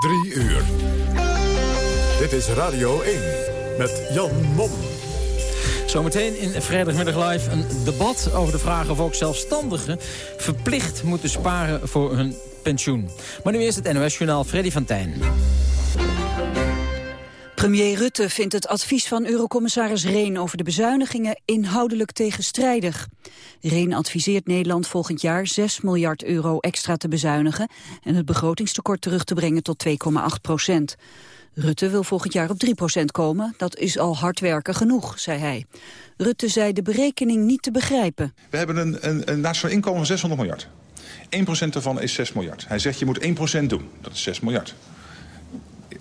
Drie uur. Dit is Radio 1 met Jan Mom. Zometeen in Vrijdagmiddag Live een debat over de vraag of ook zelfstandigen verplicht moeten sparen voor hun pensioen. Maar nu eerst het NOS-journaal Freddy van Tijn. Premier Rutte vindt het advies van eurocommissaris Reen over de bezuinigingen inhoudelijk tegenstrijdig. Reen adviseert Nederland volgend jaar 6 miljard euro extra te bezuinigen en het begrotingstekort terug te brengen tot 2,8 procent. Rutte wil volgend jaar op 3 procent komen. Dat is al hard werken genoeg, zei hij. Rutte zei de berekening niet te begrijpen. We hebben een, een, een nationaal inkomen van 600 miljard. 1 procent daarvan is 6 miljard. Hij zegt je moet 1 procent doen. Dat is 6 miljard.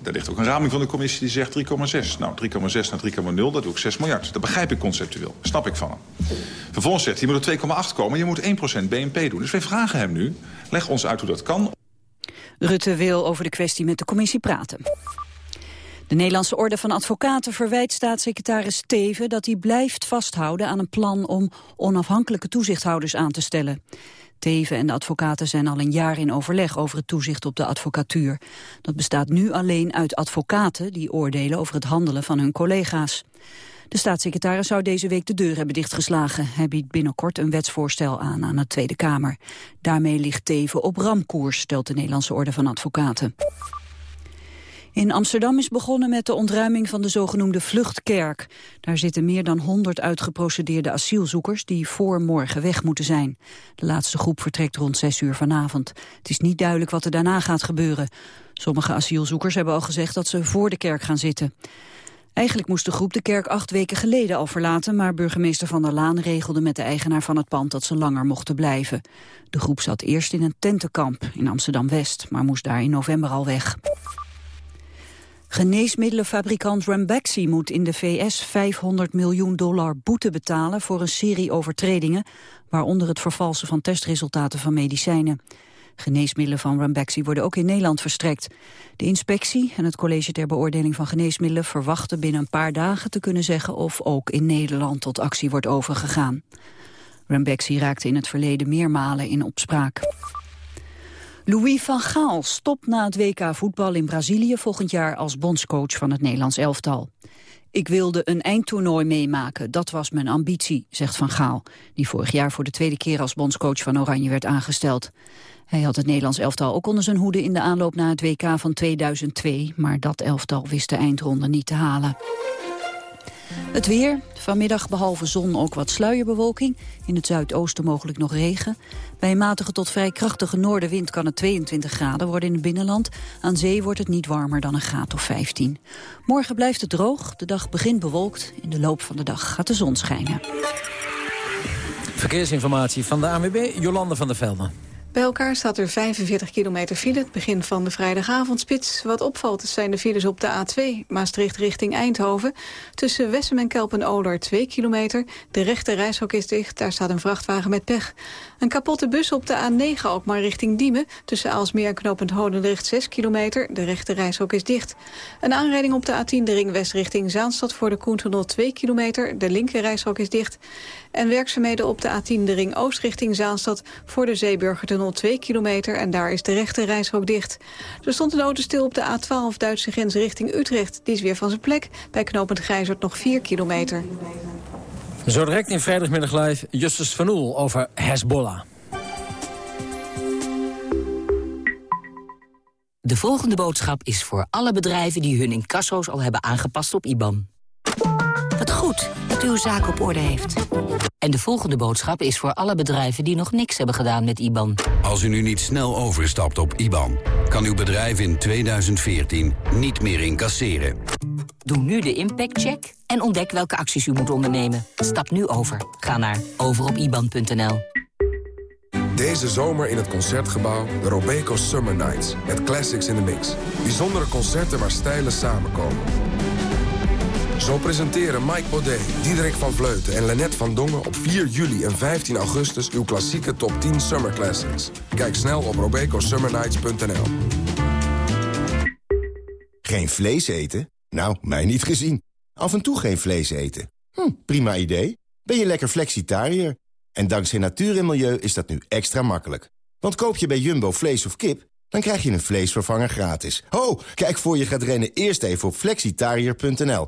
Daar ligt ook een raming van de commissie die zegt 3,6. Nou, 3,6 naar 3,0, dat doe ik 6 miljard. Dat begrijp ik conceptueel. Snap ik van hem. Vervolgens zegt hij, moet op 2,8 komen. Je moet 1% BNP doen. Dus wij vragen hem nu, leg ons uit hoe dat kan. Rutte wil over de kwestie met de commissie praten. De Nederlandse Orde van Advocaten verwijt staatssecretaris Teven dat hij blijft vasthouden aan een plan om onafhankelijke toezichthouders aan te stellen. Teven en de advocaten zijn al een jaar in overleg over het toezicht op de advocatuur. Dat bestaat nu alleen uit advocaten die oordelen over het handelen van hun collega's. De staatssecretaris zou deze week de deur hebben dichtgeslagen. Hij biedt binnenkort een wetsvoorstel aan aan de Tweede Kamer. Daarmee ligt Teven op ramkoers, stelt de Nederlandse Orde van Advocaten. In Amsterdam is begonnen met de ontruiming van de zogenoemde vluchtkerk. Daar zitten meer dan 100 uitgeprocedeerde asielzoekers die voor morgen weg moeten zijn. De laatste groep vertrekt rond 6 uur vanavond. Het is niet duidelijk wat er daarna gaat gebeuren. Sommige asielzoekers hebben al gezegd dat ze voor de kerk gaan zitten. Eigenlijk moest de groep de kerk acht weken geleden al verlaten... maar burgemeester Van der Laan regelde met de eigenaar van het pand... dat ze langer mochten blijven. De groep zat eerst in een tentenkamp in Amsterdam-West... maar moest daar in november al weg. Geneesmiddelenfabrikant Ranbaxy moet in de VS 500 miljoen dollar boete betalen voor een serie overtredingen, waaronder het vervalsen van testresultaten van medicijnen. Geneesmiddelen van Ranbaxy worden ook in Nederland verstrekt. De inspectie en het college ter beoordeling van geneesmiddelen verwachten binnen een paar dagen te kunnen zeggen of ook in Nederland tot actie wordt overgegaan. Ranbaxy raakte in het verleden meermalen in opspraak. Louis van Gaal stopt na het WK voetbal in Brazilië volgend jaar als bondscoach van het Nederlands elftal. Ik wilde een eindtoernooi meemaken, dat was mijn ambitie, zegt Van Gaal, die vorig jaar voor de tweede keer als bondscoach van Oranje werd aangesteld. Hij had het Nederlands elftal ook onder zijn hoede in de aanloop naar het WK van 2002, maar dat elftal wist de eindronde niet te halen. Het weer. Vanmiddag behalve zon ook wat sluierbewolking. In het zuidoosten mogelijk nog regen. Bij een matige tot vrij krachtige noordenwind kan het 22 graden worden in het binnenland. Aan zee wordt het niet warmer dan een graad of 15. Morgen blijft het droog. De dag begint bewolkt. In de loop van de dag gaat de zon schijnen. Verkeersinformatie van de ANWB, Jolande van der Velden. Bij elkaar staat er 45 kilometer file, het begin van de vrijdagavondspits. Wat opvalt zijn de files op de A2, Maastricht richting Eindhoven. Tussen Wessem en Kelpen-Oler 2 kilometer. De rechte reishok is dicht, daar staat een vrachtwagen met pech. Een kapotte bus op de A9 ook maar richting Diemen. Tussen Aalsmeer en Knopend Hodendrecht 6 kilometer. De rechte reishok is dicht. Een aanrijding op de A10 de ring west richting Zaanstad voor de Koentunnel 2 kilometer. De linker reishok is dicht. En werkzaamheden op de A10 de ring oost richting Zaanstad voor de Zeeburgertunnel 2 kilometer. En daar is de rechte reishok dicht. Er stond een auto stil op de A12 Duitse grens richting Utrecht. Die is weer van zijn plek. Bij Knopend Grijzert nog 4 kilometer. Zo direct in vrijdagmiddag live Justus van Oel over Hezbollah. De volgende boodschap is voor alle bedrijven die hun incasso's al hebben aangepast op IBAN. Wat goed dat u uw zaak op orde heeft. En de volgende boodschap is voor alle bedrijven die nog niks hebben gedaan met IBAN. Als u nu niet snel overstapt op IBAN, kan uw bedrijf in 2014 niet meer incasseren. Doe nu de impactcheck en ontdek welke acties u moet ondernemen. Stap nu over. Ga naar overopiban.nl. Deze zomer in het Concertgebouw de Robeco Summer Nights. Met classics in the mix. Bijzondere concerten waar stijlen samenkomen. Zo presenteren Mike Baudet, Diederik van Vleuten en Lennet van Dongen... op 4 juli en 15 augustus uw klassieke top 10 Summer Classics. Kijk snel op robecosummernights.nl. Geen vlees eten? Nou, mij niet gezien. Af en toe geen vlees eten. Hm, prima idee. Ben je lekker flexitariër? En dankzij natuur en milieu is dat nu extra makkelijk. Want koop je bij Jumbo vlees of kip Dan krijg je een vleesvervanger gratis. Ho, kijk voor je gaat rennen eerst even op flexitariër.nl.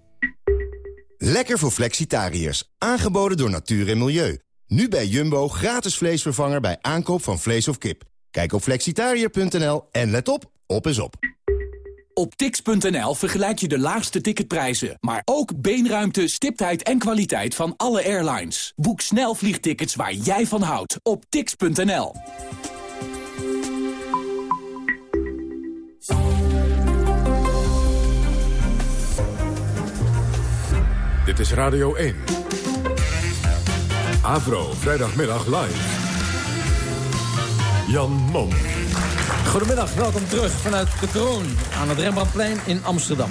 Lekker voor flexitariërs. Aangeboden door Natuur en Milieu. Nu bij Jumbo gratis vleesvervanger bij aankoop van vlees of kip. Kijk op flexitariër.nl en let op, op is op. Op tix.nl vergelijk je de laagste ticketprijzen, maar ook beenruimte, stiptheid en kwaliteit van alle airlines. Boek snel vliegtickets waar jij van houdt op tix.nl. Dit is Radio 1. Avro, vrijdagmiddag live. Jan Mom. Goedemiddag, welkom terug vanuit de Kroon aan het Rembrandtplein in Amsterdam.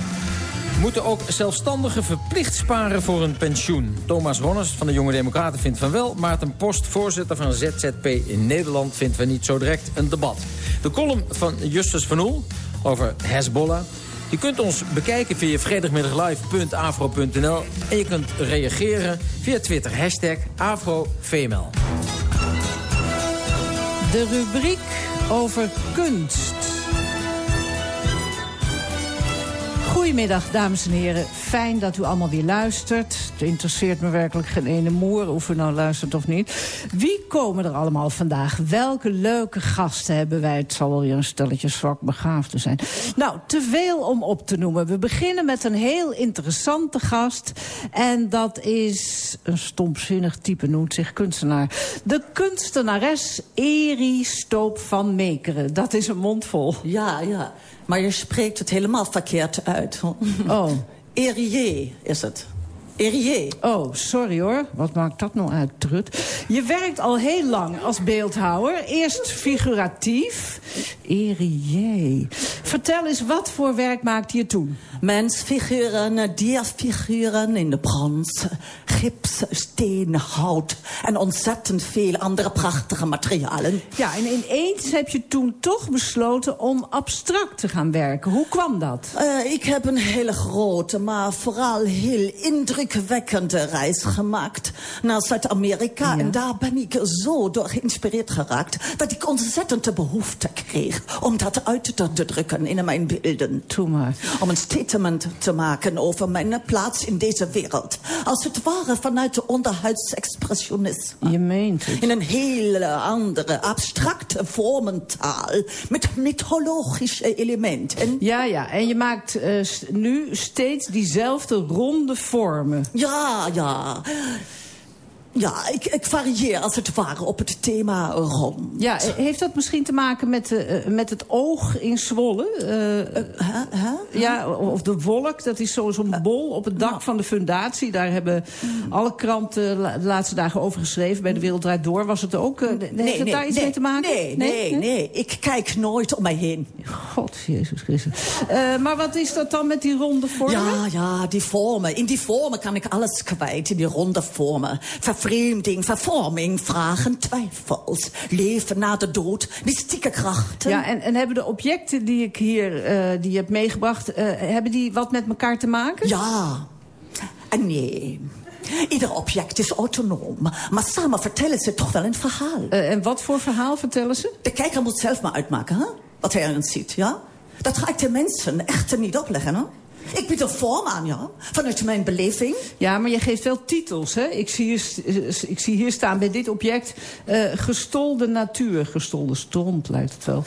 Moeten ook zelfstandigen verplicht sparen voor een pensioen? Thomas Ronners van de Jonge Democraten vindt van wel... Maarten Post, voorzitter van ZZP in Nederland... vindt van niet zo direct een debat. De column van Justus van Oel over Hezbollah... Je kunt ons bekijken via vrijdagmiddaglive.afro.nl en je kunt reageren via Twitter, hashtag AfroVML. De rubriek over kunst. Goedemiddag, dames en heren. Fijn dat u allemaal weer luistert. Het interesseert me werkelijk geen ene moer of u nou luistert of niet. Wie komen er allemaal vandaag? Welke leuke gasten hebben wij? Het zal wel weer een stelletje zwak begaafd zijn. Nou, te veel om op te noemen. We beginnen met een heel interessante gast. En dat is een stomzinnig type, noemt zich kunstenaar. De kunstenares Eri Stoop van Mekeren. Dat is een mondvol. Ja, ja. Maar je spreekt het helemaal verkeerd uit. Oh. Erier is het. Erier. Oh, sorry hoor. Wat maakt dat nou uit, Trut? Je werkt al heel lang als beeldhouwer. Eerst figuratief. Erier. Vertel eens, wat voor werk maakte je toen? Mensfiguren, dierfiguren in de brons, gips, steen, hout en ontzettend veel andere prachtige materialen. Ja, en ineens heb je toen toch besloten om abstract te gaan werken. Hoe kwam dat? Uh, ik heb een hele grote, maar vooral heel indrukwekkende reis gemaakt naar Zuid-Amerika. Ja. En daar ben ik zo door geïnspireerd geraakt dat ik ontzettend de behoefte kreeg om dat uit te drukken in mijn beelden. Doe maar. Om een statement te maken over mijn plaats in deze wereld. Als het ware vanuit de onderhuidsexpressionisme. Je meent het. In een hele andere, abstracte vormentaal. Met mythologische elementen. Ja, ja. En je maakt uh, nu steeds diezelfde ronde vormen. Ja, ja. Ja, ik, ik varieer als het ware op het thema rond. Ja, heeft dat misschien te maken met, uh, met het oog in Zwolle? Uh, uh, huh? Ja, of de wolk, dat is zo'n zo bol op het dak van de fundatie. Daar hebben alle kranten de laatste dagen over geschreven. Bij de Wereld Draait Door was het ook. heeft nee, het nee, daar iets nee, mee te maken? Nee, nee, nee, nee, Ik kijk nooit om mij heen. God, Jezus Christus. maar wat is dat dan met die ronde vormen? Ja, ja, die vormen. In die vormen kan ik alles kwijt. In die ronde vormen vervreemding, vervorming, vragen, twijfels. Leven na de dood, mystieke krachten. Ja, en, en hebben de objecten die ik hier uh, die je hebt meegebracht... Uh, hebben die wat met elkaar te maken? Ja. En nee. Ieder object is autonoom, maar samen vertellen ze toch wel een verhaal. Uh, en wat voor verhaal vertellen ze? De kijker moet zelf maar uitmaken, hè? wat hij erin ziet, ja? Dat ga ik de mensen echter niet opleggen, hè? Ik bied een vorm aan, ja. Vanuit mijn beleving. Ja, maar je geeft wel titels, hè? Ik zie hier, ik zie hier staan bij dit object... Uh, gestolde natuur. Gestolde stront lijkt het wel.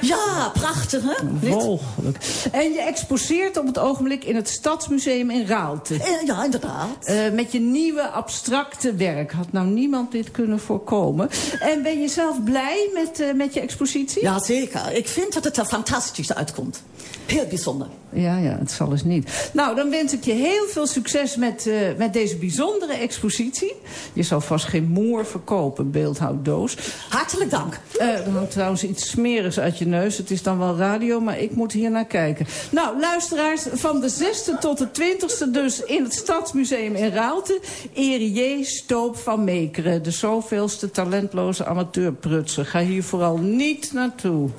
Ja, prachtig, hè? Mogelijk. En je exposeert op het ogenblik in het Stadsmuseum in Raalte. Uh, ja, inderdaad. Uh, met je nieuwe abstracte werk. Had nou niemand dit kunnen voorkomen. En ben je zelf blij met, met je expositie? Jazeker. Ik vind dat het er fantastisch uitkomt. Heel bijzonder. Ja, ja, het zal eens niet. Nou, dan wens ik je heel veel succes met, uh, met deze bijzondere expositie. Je zal vast geen moer verkopen, beeldhouddoos. Hartelijk dank. Uh, er hangt trouwens iets smerigs uit je neus. Het is dan wel radio, maar ik moet hier naar kijken. Nou, luisteraars, van de 6e tot de 20e dus in het Stadsmuseum in Raalte... Erie Stoop van Meekeren, de zoveelste talentloze amateurprutser. Ga hier vooral niet naartoe.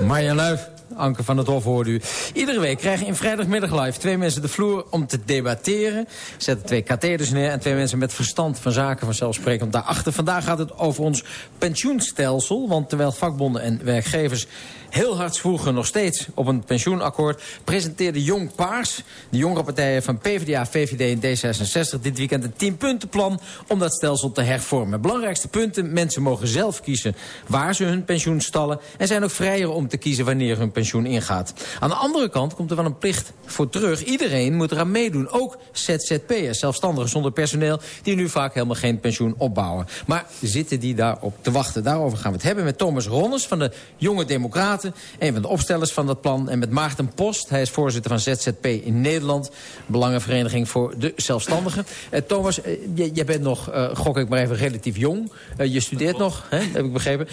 Marjan Luif. Anke van het Hof hoorde u. Iedere week krijgen in vrijdagmiddag live twee mensen de vloer om te debatteren. Zetten twee katheders neer en twee mensen met verstand van zaken vanzelfsprekend daarachter. Vandaag gaat het over ons pensioenstelsel. Want terwijl vakbonden en werkgevers heel hard zwoegen nog steeds op een pensioenakkoord... presenteerde Jong Paars, de jongere partijen van PvdA, VVD en D66... dit weekend een tienpuntenplan om dat stelsel te hervormen. Belangrijkste punten, mensen mogen zelf kiezen waar ze hun pensioen stallen... en zijn ook vrijer om te kiezen wanneer hun pensioen ingaat. Aan de andere kant komt er wel een plicht voor terug. Iedereen moet eraan meedoen, ook ZZP'ers, zelfstandigen zonder personeel... die nu vaak helemaal geen pensioen opbouwen. Maar zitten die daarop te wachten? Daarover gaan we het hebben met Thomas Ronnes van de Jonge Democraten een van de opstellers van dat plan. En met Maarten Post, hij is voorzitter van ZZP in Nederland. Belangenvereniging voor de zelfstandigen. Uh, Thomas, uh, jij bent nog, uh, gok ik maar even, relatief jong. je studeert nog, hè, heb ik begrepen.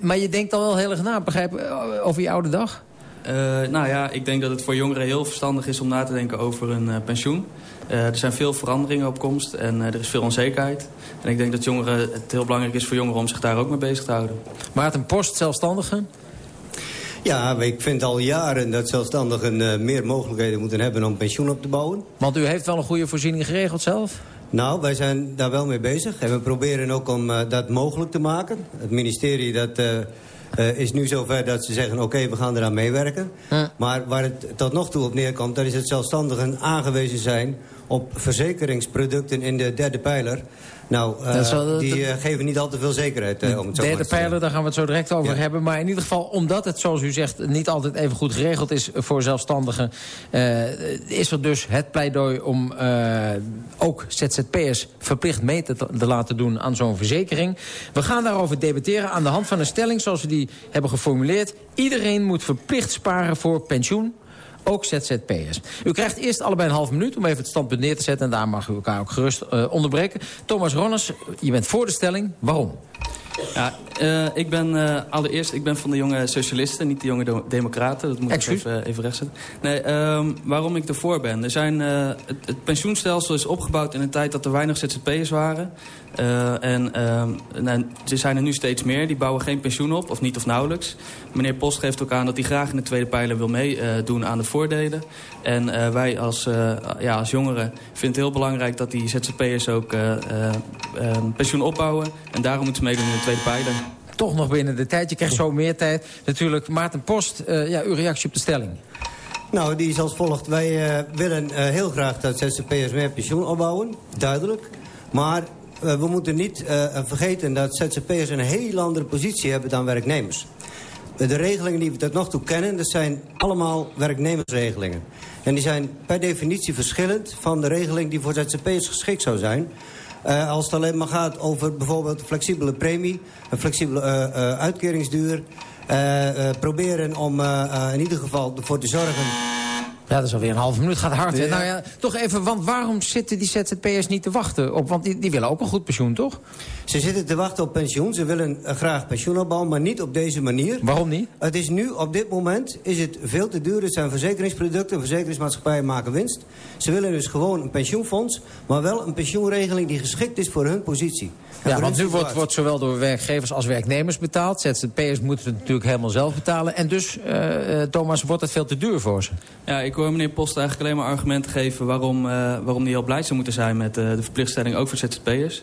maar je denkt al wel heel erg na, begrijp, over je oude dag? nou ja, ik denk dat het voor jongeren heel verstandig is om na te denken over een pensioen. er zijn veel veranderingen op komst en er is veel onzekerheid. En ik denk dat jongeren, het heel belangrijk is voor jongeren om zich daar ook mee bezig te houden. Maarten Post, zelfstandige? Ja, ik vind al jaren dat zelfstandigen uh, meer mogelijkheden moeten hebben om pensioen op te bouwen. Want u heeft wel een goede voorziening geregeld zelf? Nou, wij zijn daar wel mee bezig. En we proberen ook om uh, dat mogelijk te maken. Het ministerie dat, uh, is nu zover dat ze zeggen... oké, we gaan eraan meewerken. Maar waar het tot nog toe op neerkomt... dat is het zelfstandigen aangewezen zijn op verzekeringsproducten in de derde pijler... Nou, uh, die uh, geven niet al te veel zekerheid. Uh, om het zo derde pijler, daar gaan we het zo direct over ja. hebben. Maar in ieder geval, omdat het, zoals u zegt... niet altijd even goed geregeld is voor zelfstandigen... is er dus het pleidooi om ook ZZP'ers verplicht mee te, te laten doen... aan zo'n verzekering. We gaan daarover debatteren aan de hand van een stelling... zoals we die hebben geformuleerd. Iedereen moet verplicht sparen voor pensioen ook ZZP'ers. U krijgt eerst allebei een half minuut om even het standpunt neer te zetten... en daar mag u elkaar ook gerust uh, onderbreken. Thomas Ronners, je bent voor de stelling. Waarom? Ja, uh, ik ben uh, allereerst ik ben van de jonge socialisten, niet de jonge democraten. Dat moet ik even, even rechtzetten. Nee, um, waarom ik ervoor ben. Er zijn, uh, het, het, pensioenstelsel is opgebouwd in een tijd dat er weinig ZZP'ers waren. En nou, er zijn er nu steeds meer. Die bouwen geen pensioen op, of niet of nauwelijks. Meneer Post geeft ook aan dat hij graag in de tweede pijler wil meedoen aan de voordelen. En wij als, ja, als jongeren vinden het heel belangrijk dat die ZZP'ers ook pensioen opbouwen. En daarom moeten ze meedoen in de tweede pijler. Toch nog binnen de tijd. Je krijgt zo meer tijd. Natuurlijk, Maarten Post, uh, ja, uw reactie op de stelling. Nou, die is als volgt. Wij uh, willen uh, heel graag dat ZZP'ers meer pensioen opbouwen. Duidelijk. Maar we moeten niet vergeten dat ZZP'ers een heel andere positie hebben dan werknemers. De regelingen die we tot nog toe kennen, dat zijn allemaal werknemersregelingen. En die zijn per definitie verschillend van de regeling die voor ZZP'ers geschikt zou zijn. Als het alleen maar gaat over bijvoorbeeld flexibele premie, een flexibele uitkeringsduur. proberen om in ieder geval ervoor te zorgen ja, dat is alweer een halve minuut. Gaat hard. Ja. Nou ja, toch even, want waarom zitten die ZZP'ers niet te wachten op? Want die, die willen ook een goed pensioen, toch? Ze zitten te wachten op pensioen. Ze willen uh, graag pensioen opbouwen, maar niet op deze manier. Waarom niet? Het is nu, op dit moment, is het veel te duur. Het zijn verzekeringsproducten. Verzekeringsmaatschappijen maken winst. Ze willen dus gewoon een pensioenfonds, maar wel een pensioenregeling die geschikt is voor hun positie. Ja, want nu wordt, wordt zowel door werkgevers als werknemers betaald. ZZP'ers moeten het natuurlijk helemaal zelf betalen. En dus, uh, Thomas, wordt het veel te duur voor ze? Ja, ik hoor meneer Post eigenlijk alleen maar argumenten geven... waarom, uh, waarom die heel blij zou moeten zijn met uh, de verplichtstelling ook voor ZZP'ers.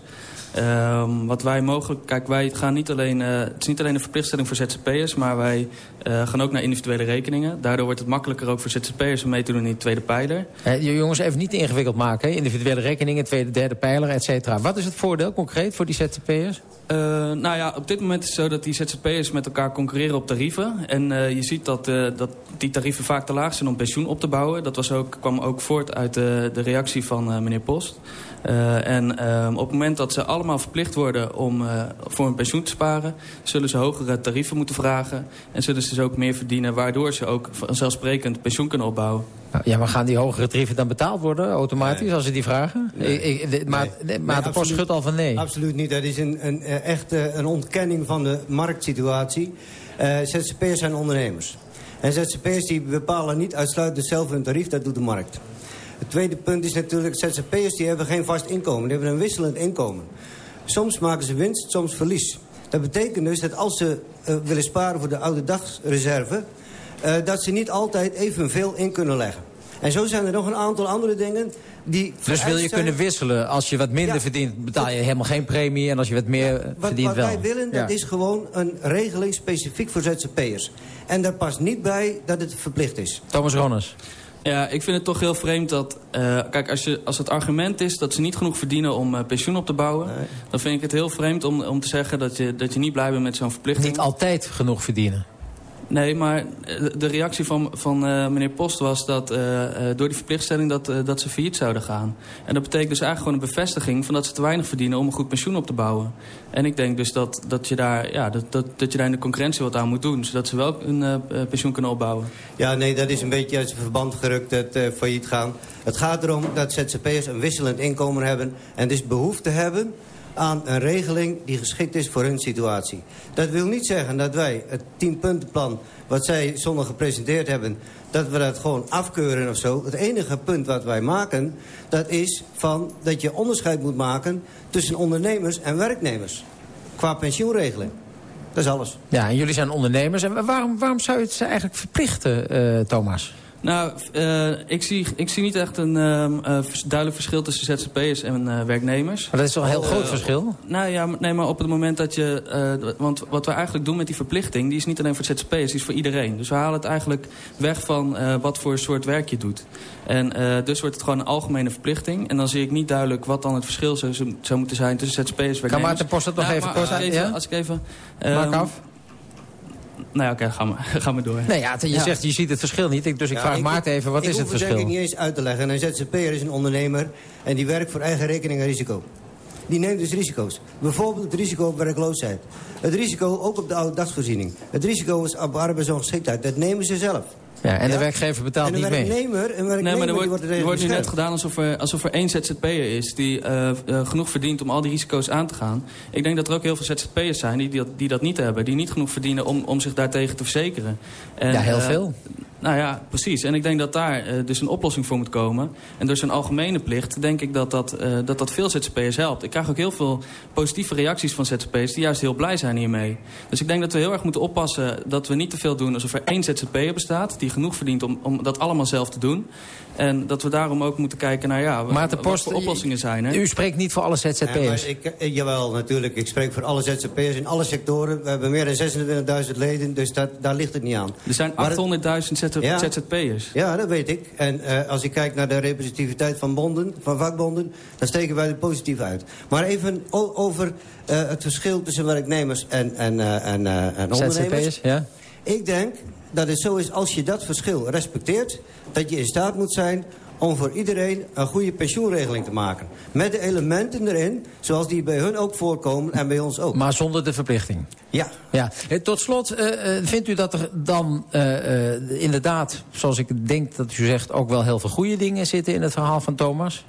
Um, wat wij mogelijk... Kijk, wij gaan niet alleen... Uh, het is niet alleen een verplichtstelling voor ZZP'ers... maar wij uh, gaan ook naar individuele rekeningen. Daardoor wordt het makkelijker ook voor ZZP'ers om mee te doen in de tweede pijler. Uh, jongens, even niet te ingewikkeld maken. Hè? Individuele rekeningen, tweede, derde pijler, et cetera. Wat is het voordeel concreet voor die ZZP'ers? Uh, nou ja, op dit moment is het zo dat die ZZP'ers met elkaar concurreren op tarieven. En je ziet dat, dat die tarieven vaak te laag zijn om pensioen op te bouwen. Dat was ook, kwam ook voort uit de reactie van meneer Post. Uh, en uh, op het moment dat ze allemaal verplicht worden om uh, voor een pensioen te sparen... zullen ze hogere tarieven moeten vragen. En zullen ze dus ook meer verdienen... waardoor ze ook vanzelfsprekend pensioen kunnen opbouwen. Nou, ja, maar gaan die hogere tarieven dan betaald worden automatisch nee. als ze die vragen? Nee. Ik, ik, maar nee. maar de post schudt al van nee. Absoluut niet. Dat is een, een, echt een ontkenning van de marktsituatie. ZZP'ers zijn ondernemers. En ZZP'ers die bepalen niet uitsluitend zelf hun tarief, dat doet de markt. Het tweede punt is natuurlijk, ZZP'ers die hebben geen vast inkomen. Die hebben een wisselend inkomen. Soms maken ze winst, soms verlies. Dat betekent dus dat als ze uh, willen sparen voor de oude dagsreserve... Uh, dat ze niet altijd evenveel in kunnen leggen. En zo zijn er nog een aantal andere dingen die... Dus wil je zijn... kunnen wisselen? Als je wat minder ja, verdient, betaal je helemaal geen premie. En als je wat meer ja, wat, verdient wat wel. Wat wij willen, ja. dat is gewoon een regeling specifiek voor ZZP'ers. En daar past niet bij dat het verplicht is. Thomas Ronnes. Ja, ik vind het toch heel vreemd dat... Uh, kijk, als, je, als het argument is dat ze niet genoeg verdienen om uh, pensioen op te bouwen... Nee. dan vind ik het heel vreemd om, om te zeggen dat je, dat je niet blij bent met zo'n verplichting. Niet altijd genoeg verdienen. Nee, maar de reactie van, van uh, meneer Post was dat uh, door die verplichtstelling dat, dat ze failliet zouden gaan. En dat betekent dus eigenlijk gewoon een bevestiging van dat ze te weinig verdienen om een goed pensioen op te bouwen. En ik denk dus dat, dat, je, daar, ja, dat, dat, dat je daar in de concurrentie wat aan moet doen, zodat ze wel een pensioen kunnen opbouwen. Ja, nee, dat is een beetje uit zijn verband gerukt, het failliet gaan. Het gaat erom dat ZZP'ers een wisselend inkomen hebben en dus behoefte hebben aan een regeling die geschikt is voor hun situatie. Dat wil niet zeggen dat wij het tienpuntenplan wat zij zondag gepresenteerd hebben... dat we dat gewoon afkeuren of zo. Het enige punt wat wij maken, dat is van dat je onderscheid moet maken... tussen ondernemers en werknemers. Qua pensioenregeling. Dat is alles. Ja, en jullie zijn ondernemers. En waarom, waarom zou je het ze eigenlijk verplichten, uh, Thomas? Nou, uh, ik, zie, ik zie niet echt een uh, duidelijk verschil tussen ZZP'ers en uh, werknemers. Maar dat is toch een heel groot verschil? Nou ja, nee, maar op het moment dat je... want wat we eigenlijk doen met die verplichting... die is niet alleen voor ZZP'ers, die is voor iedereen. Dus we halen het eigenlijk weg van wat voor soort werk je doet. En dus wordt het gewoon een algemene verplichting. En dan zie ik niet duidelijk wat dan het verschil zou, zou moeten zijn tussen ZZP'ers en werknemers. Kan Maarten Post dat nog nou, even kort ja? Als ik even... Maak af. Nou oké, okay, ga, maar, ga maar door. Nee, ja, je ja. zegt, je ziet het verschil niet. Dus ik ja, vraag ik, Maarten even, wat ik is het verschil? Ik hoef het denk ik niet eens uit te leggen. Een ZZP'er is een ondernemer en die werkt voor eigen rekening en risico. Die neemt dus risico's. Bijvoorbeeld het risico op werkloosheid. Het risico ook op de oude dagsvoorziening. Het risico is op arbeidsongeschiktheid. Dat nemen ze zelf. Ja, en de werkgever betaalt niet mee. Een werknemer, nee, maar er wordt, wordt, er wordt nu net gedaan alsof er, alsof er één ZZP'er is... die uh, uh, genoeg verdient om al die risico's aan te gaan. Ik denk dat er ook heel veel ZZP'ers zijn die, die, dat, die dat niet hebben. Die niet genoeg verdienen om, om zich daartegen te verzekeren. En, ja, heel uh, veel. Nou ja, precies. En ik denk dat daar uh, dus een oplossing voor moet komen. En door zo'n algemene plicht denk ik dat dat, uh, dat dat veel ZZP'ers helpt. Ik krijg ook heel veel positieve reacties van ZZP'ers die juist heel blij zijn hiermee. Dus ik denk dat we heel erg moeten oppassen dat we niet te veel doen alsof er één ZZP'er bestaat... die genoeg verdient om, om dat allemaal zelf te doen. En dat we daarom ook moeten kijken naar ja, maar wat Post, voor oplossingen zijn. Hè? U spreekt niet voor alle ZZP'ers? Ja, ik, ik, jawel, natuurlijk. Ik spreek voor alle ZZP'ers in alle sectoren. We hebben meer dan 26.000 leden, dus dat, daar ligt het niet aan. Er zijn 800.000 ja, ZZP'ers. Ja, dat weet ik. En uh, als ik kijk naar de representativiteit van bonden, van vakbonden... dan steken wij er positief uit. Maar even over uh, het verschil tussen werknemers en, en, uh, en, en ondernemers. ZZP'ers, ja. Ik denk dat het zo is, als je dat verschil respecteert... dat je in staat moet zijn om voor iedereen een goede pensioenregeling te maken. Met de elementen erin, zoals die bij hun ook voorkomen en bij ons ook. Maar zonder de verplichting? Ja. ja. Tot slot, uh, vindt u dat er dan uh, uh, inderdaad, zoals ik denk dat u zegt... ook wel heel veel goede dingen zitten in het verhaal van Thomas?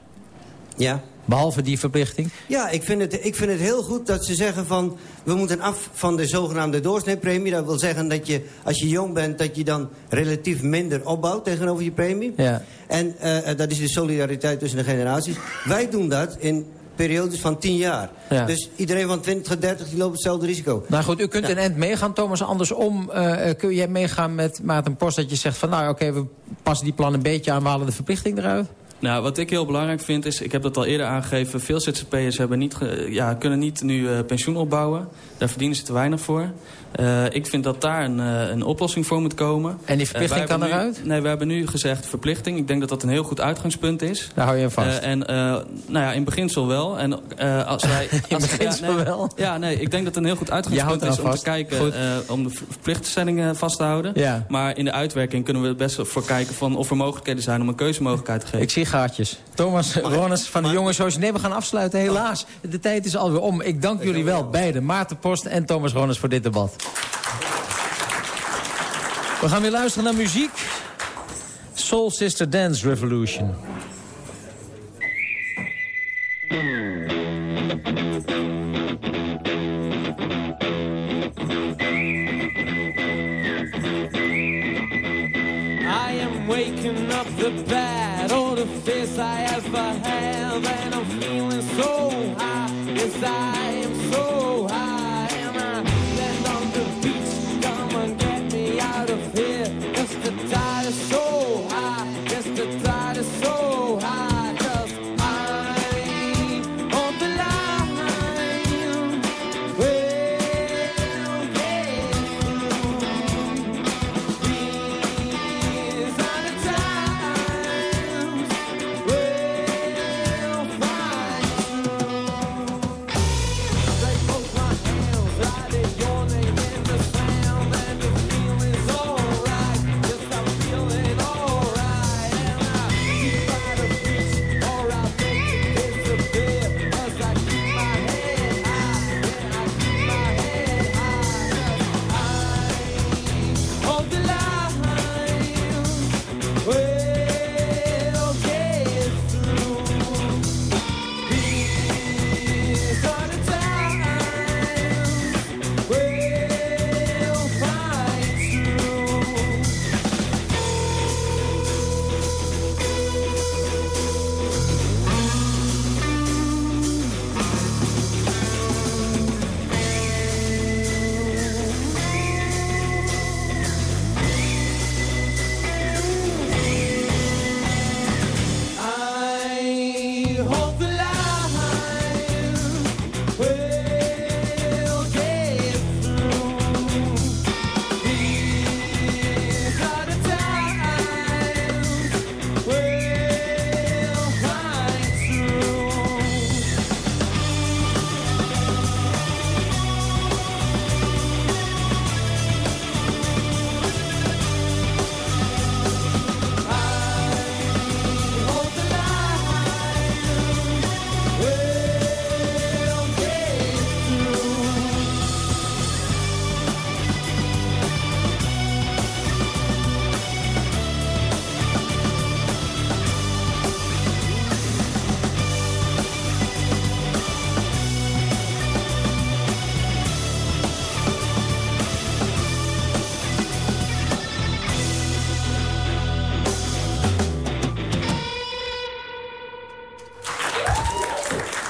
Ja. Behalve die verplichting? Ja, ik vind, het, ik vind het heel goed dat ze zeggen van... we moeten af van de zogenaamde doorsneepremie. Dat wil zeggen dat je, als je jong bent... dat je dan relatief minder opbouwt tegenover je premie. Ja. En uh, dat is de solidariteit tussen de generaties. Wij doen dat in periodes van 10 jaar. Ja. Dus iedereen van 20 tot 30 die loopt hetzelfde risico. Nou goed, u kunt ja. een eind meegaan, Thomas. Andersom uh, kun jij meegaan met Maarten Post... dat je zegt van nou oké, okay, we passen die plan een beetje aan... we halen de verplichting eruit? Nou, wat ik heel belangrijk vind is, ik heb dat al eerder aangegeven... veel ZZP'ers hebben niet, ja, kunnen niet nu uh, pensioen opbouwen. Daar verdienen ze te weinig voor. Uh, ik vind dat daar een, uh, een oplossing voor moet komen. En die verplichting kan eruit? Nee, we hebben nu gezegd verplichting. Ik denk dat dat een heel goed uitgangspunt is. Daar hou je vast. en nou ja, in beginsel wel. En, als wij, in als, beginsel ja, nee, wel? Ja, nee, ik denk dat het een heel goed uitgangspunt is om vast. te kijken... om de verplichtstellingen vast te houden. Ja. Maar in de uitwerking kunnen we er best voor kijken... van of er mogelijkheden zijn om een keuzemogelijkheid te geven. Ik zie gaatjes. Thomas Ronnes van de Jonge Social. Nee, we gaan afsluiten, helaas. De tijd is alweer om. Ik dank jullie wel, beiden. Maarten Post en Thomas Ronnes voor dit debat. We gaan weer luisteren naar muziek. Soul Sister Dance Revolution. I am waking up the face I ever have And I'm feeling so high, yes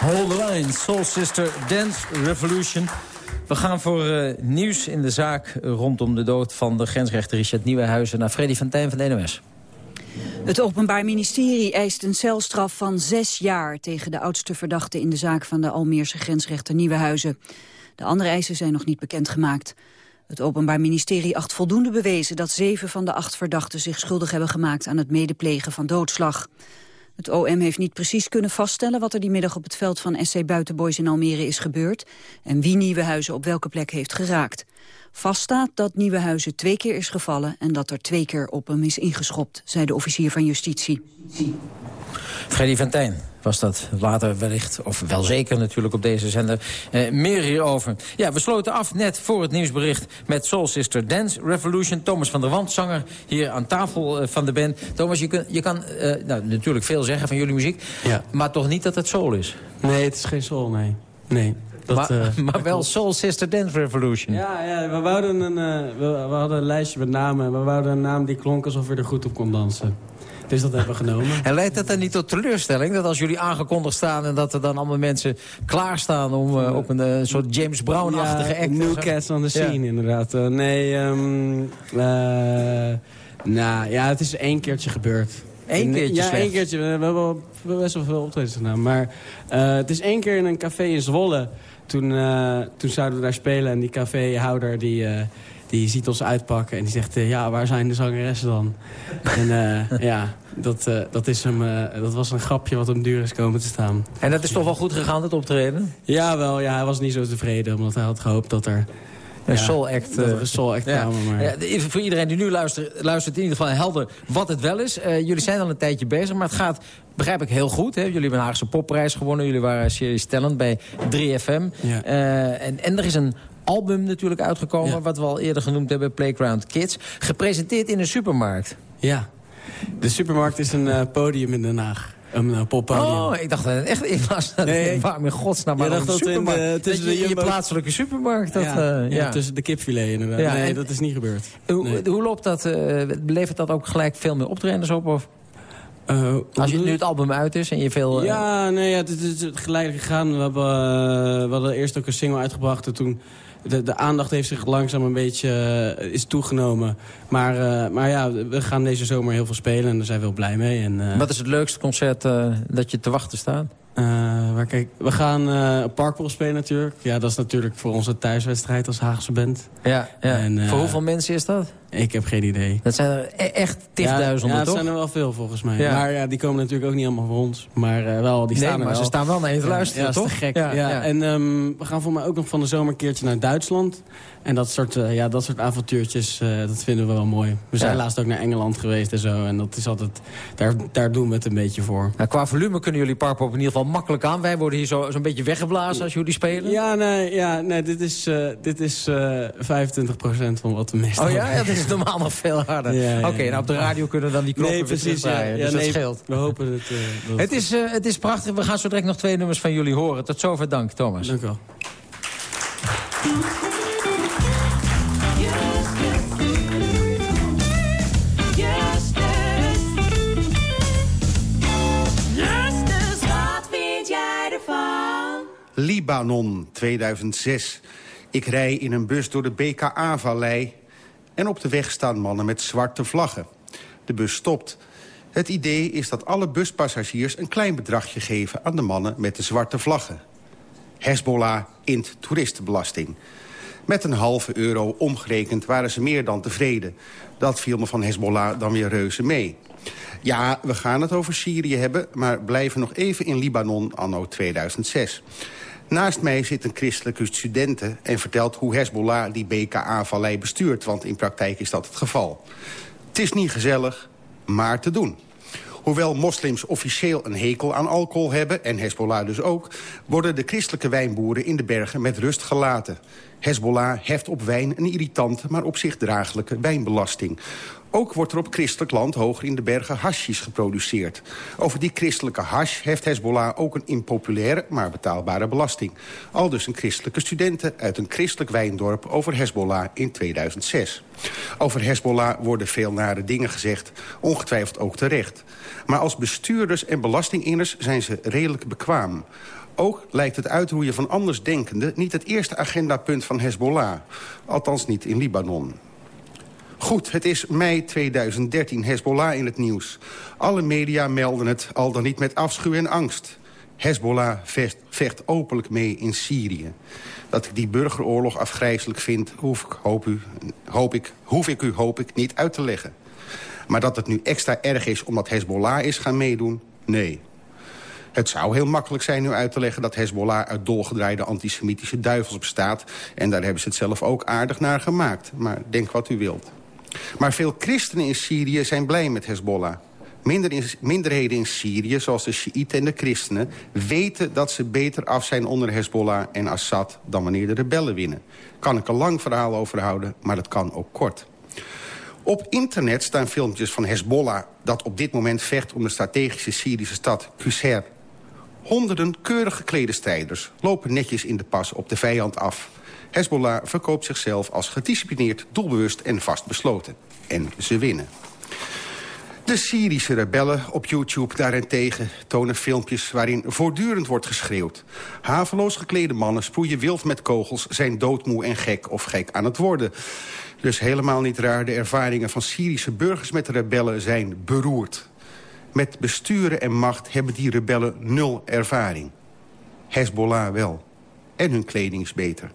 Hold the line, Soul Sister Dance Revolution. We gaan voor eh, nieuws in de zaak rondom de dood van de grensrechter Richard Nieuwenhuizen... naar Freddy van van de NOS. Het Openbaar Ministerie eist een celstraf van zes jaar... tegen de oudste verdachte in de zaak van de Almeerse grensrechter Nieuwenhuizen. De andere eisen zijn nog niet bekendgemaakt. Het Openbaar Ministerie acht voldoende bewezen... dat zeven van de acht verdachten zich schuldig hebben gemaakt... aan het medeplegen van doodslag. Het OM heeft niet precies kunnen vaststellen wat er die middag op het veld van SC Buitenboys in Almere is gebeurd en wie Nieuwenhuizen op welke plek heeft geraakt. Vaststaat dat Nieuwenhuizen twee keer is gevallen en dat er twee keer op hem is ingeschopt, zei de officier van justitie. Freddy van Tijn was dat later wellicht, of wel zeker natuurlijk op deze zender. Eh, meer hierover. Ja, we sloten af net voor het nieuwsbericht met Soul Sister Dance Revolution. Thomas van der Wand, zanger hier aan tafel eh, van de band. Thomas, je, kun, je kan eh, nou, natuurlijk veel zeggen van jullie muziek, Ja. maar toch niet dat het soul is. Nee, het is geen soul, nee. Nee. Dat, maar, eh, maar wel Soul Sister Dance Revolution. Ja, ja we, wouden een, eh, we, we hadden een lijstje met namen. We wouden een naam die klonk alsof je er goed op kon dansen. Dus dat hebben we genomen. En leidt dat dan niet tot teleurstelling? Dat als jullie aangekondigd staan en dat er dan allemaal mensen klaarstaan... om eh, op een eh, soort James Brown-achtige ja, act... New Cats on the scene, inderdaad. Eh, nee, ehm eh, nou ja, het is één keertje gebeurd. Eén keertje Ja, één keertje. We hebben wel best wel veel optredens gedaan. Maar eh, het is één keer in een café in Zwolle. Toen, eh, toen zouden we daar spelen en die caféhouder die... eh, die ziet ons uitpakken en die zegt, eh, ja, waar zijn de zangeressen dan? en eh, ja, dat, eh, dat, is hem, dat was een grapje wat hem duur is komen te staan. En dat is toch wel goed gegaan, het optreden? Ja, wel. Ja, hij was niet zo tevreden, omdat hij had gehoopt dat er Een Ja, soul act. dat een soul act ja. maar- Ja, voor iedereen die nu luistert, luistert in ieder geval helder wat het wel is. Jullie zijn al een tijdje bezig, maar het gaat, begrijp ik, heel goed. Hè? Jullie hebben een Haagse popprijs gewonnen. Jullie waren series talent bij 3FM. Ja. Eh, en, en er is een album natuurlijk uitgekomen, Ja. wat we al eerder genoemd hebben, Playground Kids. Gepresenteerd in een supermarkt. Ja. De supermarkt is een eh, podium in Den Haag. Een uh, poppodium. Oh, ik dacht echt in was. Nee. Waarom in godsnaam maar dacht dat in de- supermarkt? tussen Dat je de je plaatselijke supermarkt. Dat, ja, eh, ja, ja. tussen de kipfilet inderdaad. Ja, nee, en- dat is niet gebeurd. Hoe, Nee. hoe loopt dat? eh, levert dat ook gelijk veel meer optredens op? Of? Eh, Als je, nu het album uit is en je veel... eh, Ja, nee, ja, het, is- geleidelijk gegaan. We, hebben, eh, we hadden eerst ook een single uitgebracht. En toen, de, de aandacht heeft zich langzaam een beetje eh, is toegenomen. Maar, eh, maar ja, we gaan deze zomer heel veel spelen. En daar zijn we heel blij mee. En, eh, Wat is het leukste concert dat je te wachten staat? waar kijk, we gaan Parkball spelen natuurlijk. Ja, dat is natuurlijk voor onze thuiswedstrijd als Haagse band. Ja, ja. En, Voor hoeveel mensen is dat? Ik heb geen idee. Dat zijn er e- echt tigduizenden, ja, ja, toch? dat zijn er wel veel volgens mij. Ja. Maar ja, die komen natuurlijk ook niet allemaal voor ons. Maar eh, wel, die Nee, staan er maar wel. ze staan wel naar je te Ja, luisteren, ja, toch? gek. Ja. En ehm, we gaan voor mij ook nog van de zomer een keertje naar Duitsland. En dat soort, eh, ja, dat soort avontuurtjes, eh, dat vinden we wel mooi. We zijn laatst ook naar Engeland geweest en zo. En dat is altijd, daar, daar doen we het een beetje voor. Nou, qua volume kunnen jullie Parkpop in ieder geval makkelijk aan. Wij worden hier zo'n zo beetje weggeblazen als jullie spelen. Ja, nee, ja, nee dit is, dit is eh 25% van wat we meestal Oh ja? Is normaal nog veel harder. Ja, ja, Oké, nou op de radio kunnen we dan die knoppen Nee, weer precies. Ja, terugdraaien. ja, dus nee, dat scheelt. We hopen het. eh, dat Het is, eh, het is prachtig. We gaan zo direct nog twee nummers van jullie horen. Tot zover dank, Thomas. Dank u wel. Justus, wat vind jij ervan? Libanon 2006. Ik rij in een bus door de BKA-vallei... en op de weg staan mannen met zwarte vlaggen. De bus stopt. Het idee is dat alle buspassagiers een klein bedragje geven... aan de mannen met de zwarte vlaggen. Hezbollah int toeristenbelasting. Met een halve euro omgerekend waren ze meer dan tevreden. Dat viel me van Hezbollah dan weer reuze mee. Ja, we gaan het over Syrië hebben, maar blijven nog even in Libanon anno 2006. Naast mij zit een christelijke studente en vertelt hoe Hezbollah die BKA-vallei bestuurt... want in praktijk is dat het geval. Het is niet gezellig, maar te doen. Hoewel moslims officieel een hekel aan alcohol hebben, en Hezbollah dus ook... worden de christelijke wijnboeren in de bergen met rust gelaten. Hezbollah heft op wijn een irritante, maar op zich draaglijke wijnbelasting. Ook wordt er op christelijk land hoger in de bergen hashis geproduceerd. Over die christelijke hash heeft Hezbollah ook een impopulaire, maar betaalbare belasting. Al dus een christelijke studenten uit een christelijk wijndorp over Hezbollah in 2006. Over Hezbollah worden veel nare dingen gezegd, ongetwijfeld ook terecht. Maar als bestuurders en belastinginners zijn ze redelijk bekwaam. Ook lijkt het uit hoe je van andersdenkenden niet het eerste agendapunt van Hezbollah. Althans niet in Libanon. Goed, het is mei 2013, Hezbollah in het nieuws. Alle media melden het, al dan niet met afschuw en angst. Hezbollah vecht, openlijk mee in Syrië. Dat ik die burgeroorlog afgrijzelijk vind, hoef ik, hoop u, hoop ik, hoef ik u hoop ik niet uit te leggen. Maar dat het nu extra erg is omdat Hezbollah is gaan meedoen, nee. Het zou heel makkelijk zijn nu uit te leggen dat Hezbollah uit dolgedraaide antisemitische duivels bestaat. En daar hebben ze het zelf ook aardig naar gemaakt. Maar denk wat u wilt. Maar veel christenen in Syrië zijn blij met Hezbollah. Minder in, minderheden in Syrië, zoals de Sjiïten en de christenen... weten dat ze beter af zijn onder Hezbollah en Assad... dan wanneer de rebellen winnen. Kan ik een lang verhaal over houden, maar dat kan ook kort. Op internet staan filmpjes van Hezbollah... dat op dit moment vecht om de strategische Syrische stad Qusayr. Honderden keurig geklede strijders lopen netjes in de pas op de vijand af. Hezbollah verkoopt zichzelf als gedisciplineerd, doelbewust en vastbesloten. En ze winnen. De Syrische rebellen op YouTube daarentegen tonen filmpjes waarin voortdurend wordt geschreeuwd. Haveloos geklede mannen sproeien wild met kogels, zijn doodmoe en gek of gek aan het worden. Dus helemaal niet raar, de ervaringen van Syrische burgers met de rebellen zijn beroerd. Met besturen en macht hebben die rebellen nul ervaring. Hezbollah wel. En hun kleding is beter.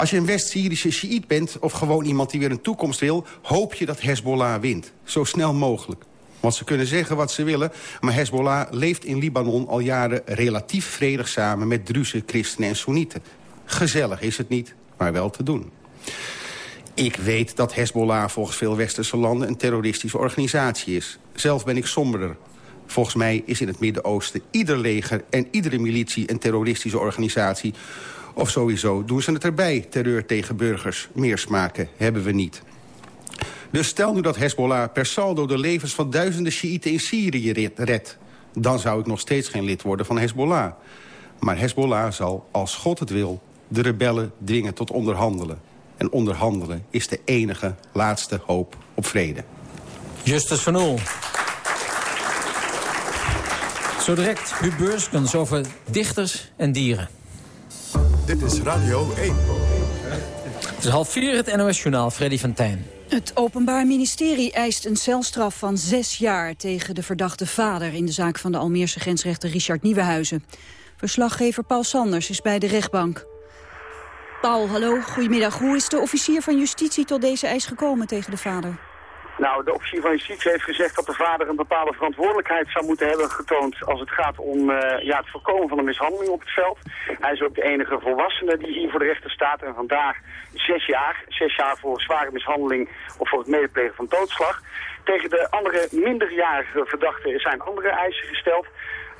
Als je een West-Syrische bent of gewoon iemand die weer een toekomst wil... hoop je dat Hezbollah wint. Zo snel mogelijk. Want ze kunnen zeggen wat ze willen... maar Hezbollah leeft in Libanon al jaren relatief vredig samen... met Druzen, christenen en Soenieten. Gezellig is het niet, maar wel te doen. Ik weet dat Hezbollah volgens veel westerse landen een terroristische organisatie is. Zelf ben ik somberder. Volgens mij is in het Midden-Oosten ieder leger en iedere militie een terroristische organisatie. Of sowieso doen ze het erbij, terreur tegen burgers. Meer smaken hebben we niet. Dus stel nu dat Hezbollah per saldo de levens van duizenden Sjiïten in Syrië redt. Dan zou ik nog steeds geen lid worden van Hezbollah. Maar Hezbollah zal, als God het wil, de rebellen dwingen tot onderhandelen. En onderhandelen is de enige laatste hoop op vrede. Justus van Oel. Zo direct Huub Beurskens over dichters en dieren. Dit is Radio 1. Het is half vier, het NOS-journaal, Freddy van Tijn. Het Openbaar Ministerie eist een celstraf van zes jaar... tegen de verdachte vader in de zaak van de Almeerse grensrechter Richard Nieuwenhuizen. Verslaggever Paul Sanders is bij de rechtbank. Paul, hallo, goedemiddag. Hoe is de officier van justitie tot deze eis gekomen tegen de vader? Nou, de officier van justitie heeft gezegd dat de vader een bepaalde verantwoordelijkheid zou moeten hebben getoond als het gaat om uh, ja, het voorkomen van een mishandeling op het veld. Hij is ook de enige volwassene die hier voor de rechter staat en vandaag zes jaar, zes jaar voor zware mishandeling of voor het medeplegen van doodslag. Tegen de andere minderjarige verdachten zijn andere eisen gesteld.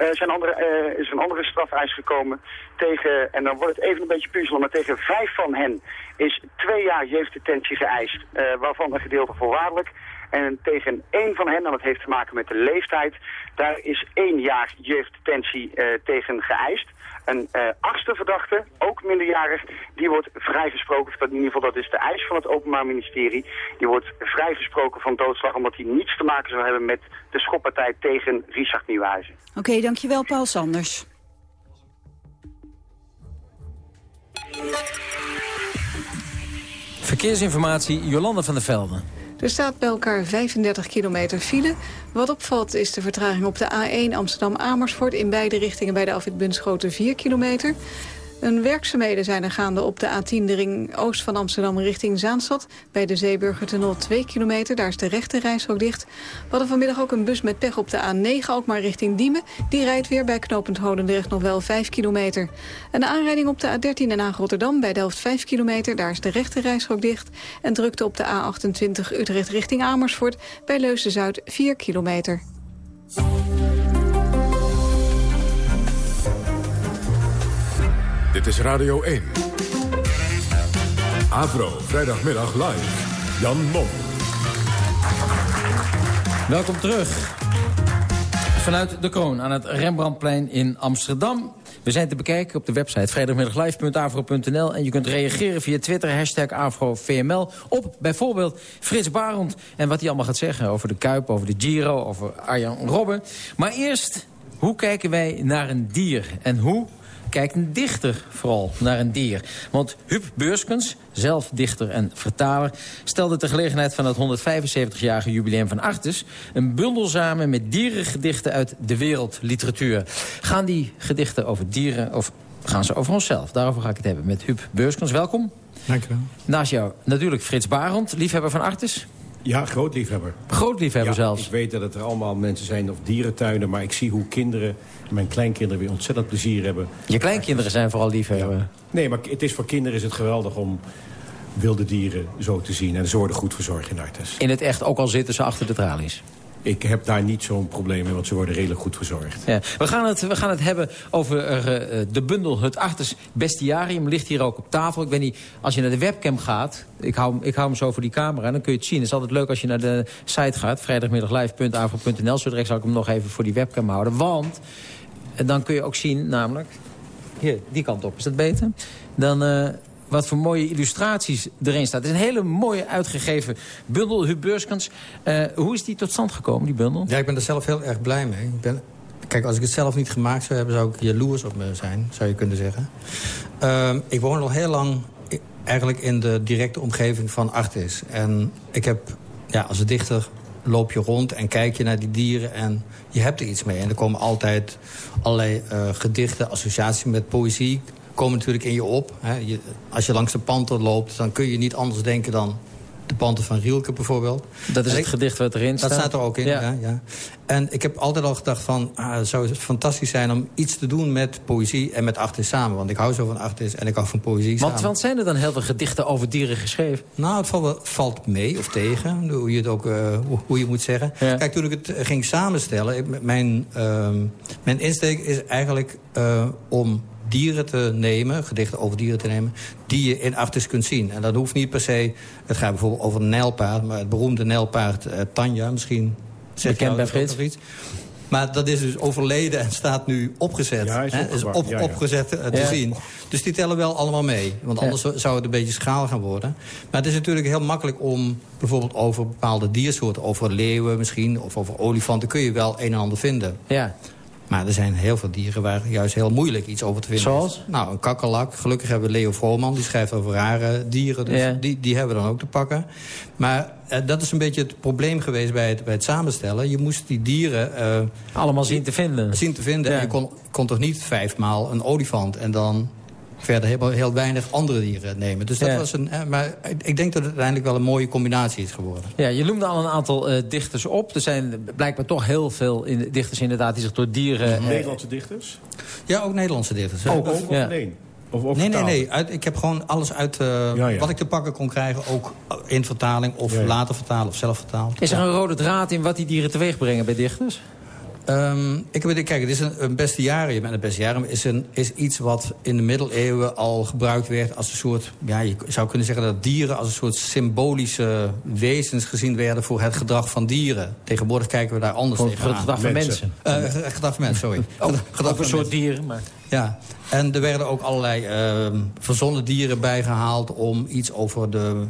Uh, zijn andere, uh, is een andere strafeis gekomen tegen, en dan wordt het even een beetje puzzelen, maar tegen vijf van hen is twee jaar jeugddetentie geëist, uh, waarvan een gedeelte voorwaardelijk. En tegen één van hen, en dat heeft te maken met de leeftijd, daar is één jaar jeugddetentie tegen geëist. Een uh, achtste verdachte, ook minderjarig, die wordt vrijgesproken, in ieder geval dat is de eis van het Openbaar Ministerie, die wordt vrijgesproken van doodslag omdat hij niets te maken zou hebben met de schoppartij tegen Richard Nieuwenhuizen. Oké, okay, dankjewel Paul Sanders. Verkeersinformatie, Jolanda van der Velden. Er staat bij elkaar 35 kilometer file. Wat opvalt is de vertraging op de A1 Amsterdam-Amersfoort... in beide richtingen bij de Alfred Bunschoten 4 kilometer. Een werkzaamheden zijn er gaande op de A10 de ring oost van Amsterdam richting Zaanstad. Bij de Zeeburgertunnel 2 kilometer, daar is de rechte reis ook dicht. We hadden vanmiddag ook een bus met pech op de A9, ook maar richting Diemen. Die rijdt weer bij knooppunt Holendrecht nog wel 5 kilometer. Een aanrijding op de A13 Den Haag-Rotterdam bij Delft 5 kilometer. Daar is de rechte reis ook dicht. En drukte op de A28 Utrecht richting Amersfoort bij Leusden-Zuid 4 kilometer. Dit is Radio 1. Avro, vrijdagmiddag live. Jan Mom. Welkom terug. Vanuit de kroon aan het Rembrandtplein in Amsterdam. We zijn te bekijken op de website vrijdagmiddaglive.avro.nl. En je kunt reageren via Twitter, hashtag AfroVML... op bijvoorbeeld Frits Barend en wat hij allemaal gaat zeggen... over de Kuip, over de Giro, over Arjan Robben. Maar eerst, hoe kijken wij naar een dier? En hoe kijkt een dichter vooral naar een dier. Want Huub Beurskens, zelf dichter en vertaler... stelde ter gelegenheid van het 175-jarige jubileum van Artes... een bundel samen met dierengedichten uit de wereldliteratuur. Gaan die gedichten over dieren of gaan ze over onszelf? Daarover ga ik het hebben met Huub Beurskens. Welkom. Dank je wel. Naast jou natuurlijk Frits Barend, liefhebber van Artes. Ja, groot liefhebber. Groot liefhebber ja, zelfs. Ik weet dat het er allemaal mensen zijn of dierentuinen... maar ik zie hoe kinderen, mijn kleinkinderen weer ontzettend plezier hebben. Je kleinkinderen zijn vooral liefhebber. Ja. Nee, maar het is voor kinderen is het geweldig om wilde dieren zo te zien. En ze worden goed verzorgd in Artes. In het echt, ook al zitten ze achter de tralies. Ik heb daar niet zo'n probleem mee, want ze worden redelijk goed verzorgd. Ja. We, gaan het, we gaan het hebben over uh, de bundel Het Artes Bestiarium. Ligt hier ook op tafel. Ik weet niet, als je naar de webcam gaat... Ik hou, ik hou hem zo voor die camera en dan kun je het zien. Het is altijd leuk als je naar de site gaat. Vrijdagmiddaglive.avro.nl. Zo direct zal ik hem nog even voor die webcam houden. Want dan kun je ook zien, namelijk... Hier, die kant op. Is dat beter? Dan... Uh, wat voor mooie illustraties erin staat. Het is een hele mooie uitgegeven bundel, Huub Beurskens. Uh, hoe is die tot stand gekomen, die bundel? Ja, ik ben er zelf heel erg blij mee. Ik ben, kijk, als ik het zelf niet gemaakt zou hebben... zou ik jaloers op me zijn, zou je kunnen zeggen. Uh, ik woon al heel lang eigenlijk in de directe omgeving van Artis. En ik heb, ja, als dichter loop je rond en kijk je naar die dieren... en je hebt er iets mee. En er komen altijd allerlei uh, gedichten, associaties met poëzie komen natuurlijk in je op. Hè. Als je langs de panter loopt, dan kun je niet anders denken dan... De panter van Rielke bijvoorbeeld. Dat is het ik- gedicht wat erin Dat staat. staat er ook in, Ja. ja. ja, En ik heb altijd al gedacht van... Ah, het zou fantastisch zijn om iets te doen met poëzie en met Artis samen. Want ik hou zo van Artis en ik hou van poëzie Want, samen. want zijn er dan heel veel gedichten over dieren geschreven? Nou, het valt, mee of tegen, hoe je het ook eh, hoe, je moet zeggen. Kijk, toen ik het ging samenstellen, ik- mijn, ehm, mijn insteek is eigenlijk eh, om dieren te nemen, gedichten over dieren te nemen, die je in Artis kunt zien. En dat hoeft niet per se, het gaat bijvoorbeeld over een nijlpaard, maar het beroemde nijlpaard eh, Tanja, misschien zegt Bekend bij Frits. iets. Maar dat is dus overleden en staat nu opgezet. Ja, is hè, opgebracht. op, Ja, ja. opgezet eh, te Ja. zien. Dus die tellen wel allemaal mee. Want Ja. anders zou het een beetje schaal gaan worden. Maar het is natuurlijk heel makkelijk om bijvoorbeeld over bepaalde diersoorten... over leeuwen misschien, of over olifanten... kun je wel een en ander vinden. Ja. Maar er zijn heel veel dieren waar juist heel moeilijk iets over te vinden Zoals? is. Nou, een kakkerlak. Gelukkig hebben we Leo Vrooman. Die schrijft over rare dieren. Dus Ja. die, die hebben we dan ook te pakken. Maar eh, dat is een beetje het probleem geweest bij het, bij het samenstellen. Je moest die dieren... eh, Allemaal zien te vinden. zien te vinden. Ja. En je kon, kon toch niet vijfmaal een olifant... en dan verder heel, heel weinig andere dieren nemen. Dus dat Ja. was een... eh, Maar ik- denk dat het uiteindelijk wel een mooie combinatie is geworden. Ja, je noemde al een aantal eh, dichters op. Er zijn blijkbaar toch heel veel in, dichters inderdaad die zich door dieren... eh, Nederlandse dichters? Ja, ook Nederlandse dichters. Ook, ja. alleen? Of, of Nee, nee, nee. Uit, ik heb gewoon alles uit eh, Ja, ja. wat ik te pakken kon krijgen... ook in vertaling of Ja, ja. later vertalen of zelf vertaald. Is er een rode draad in wat die dieren teweeg brengen bij dichters? Ehm, ik weet, kijk, het is een, een bestiarium. En een bestiarium is, een, is iets wat in de middeleeuwen al gebruikt werd als een soort... Ja, je zou kunnen zeggen dat dieren als een soort symbolische wezens gezien werden... voor het gedrag van dieren. Tegenwoordig kijken we daar anders Voor tegenaan. het gedrag van mensen. Eh, het gedrag van mensen, sorry. Ook, Gedrag- ook een van soort mensen. dieren, maar... Ja, en er werden ook allerlei ehm, verzonnen dieren bijgehaald... om iets over de, eh,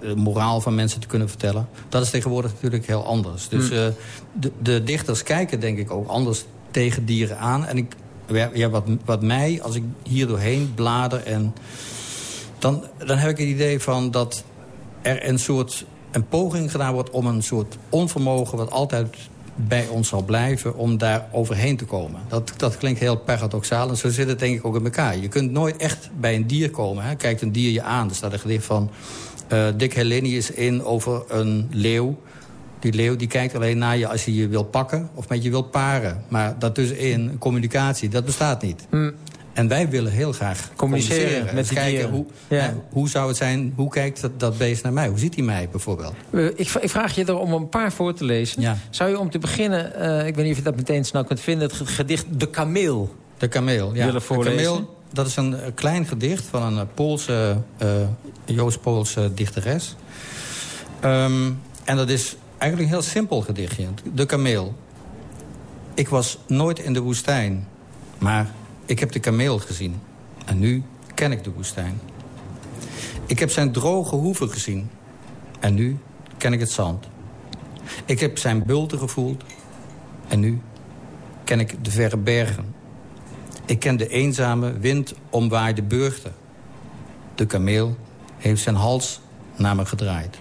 de moraal van mensen te kunnen vertellen. Dat is tegenwoordig natuurlijk heel anders. Dus Hmm. eh, de, de dichters kijken denk ik ook anders tegen dieren aan. En ik, ja, wat, wat mij, als ik hier doorheen blader... En, dan, dan heb ik het idee van dat er een soort een poging gedaan wordt... om een soort onvermogen wat altijd bij ons zal blijven om daar overheen te komen. Dat, dat klinkt heel paradoxaal en zo zit het denk ik ook in elkaar. Je kunt nooit echt bij een dier komen. Hè. Kijkt een dier je aan, er staat een gedicht van... eh, Dick Helenius in over een leeuw. Die leeuw die kijkt alleen naar je als hij je wil pakken of met je wil paren. Maar daartussenin, communicatie, dat bestaat niet. En wij willen heel graag Communiceren communiceren. met Dus die kijken hoe, Ja. hoe zou het zijn, hoe kijkt dat, dat beest naar mij? Hoe ziet hij mij bijvoorbeeld? Eh, ik, ik vraag je er om een paar voor te lezen. Ja. Zou je om te beginnen, eh, ik weet niet of je dat meteen snel kunt vinden... het gedicht De Kameel De kameel, ja. willen voorlezen? De kameel, dat is een eh, klein gedicht van een eh, Poolse, eh Joods-Poolse dichteres. Ehm, en dat is eigenlijk een heel simpel gedichtje. De kameel. Ik was nooit in de woestijn, maar ik heb de kameel gezien. En nu ken ik de woestijn. Ik heb zijn droge hoeven gezien. En nu ken ik het zand. Ik heb zijn bulten gevoeld. En nu ken ik de verre bergen. Ik ken de eenzame, windomwaaide burchten. De kameel heeft zijn hals naar me gedraaid.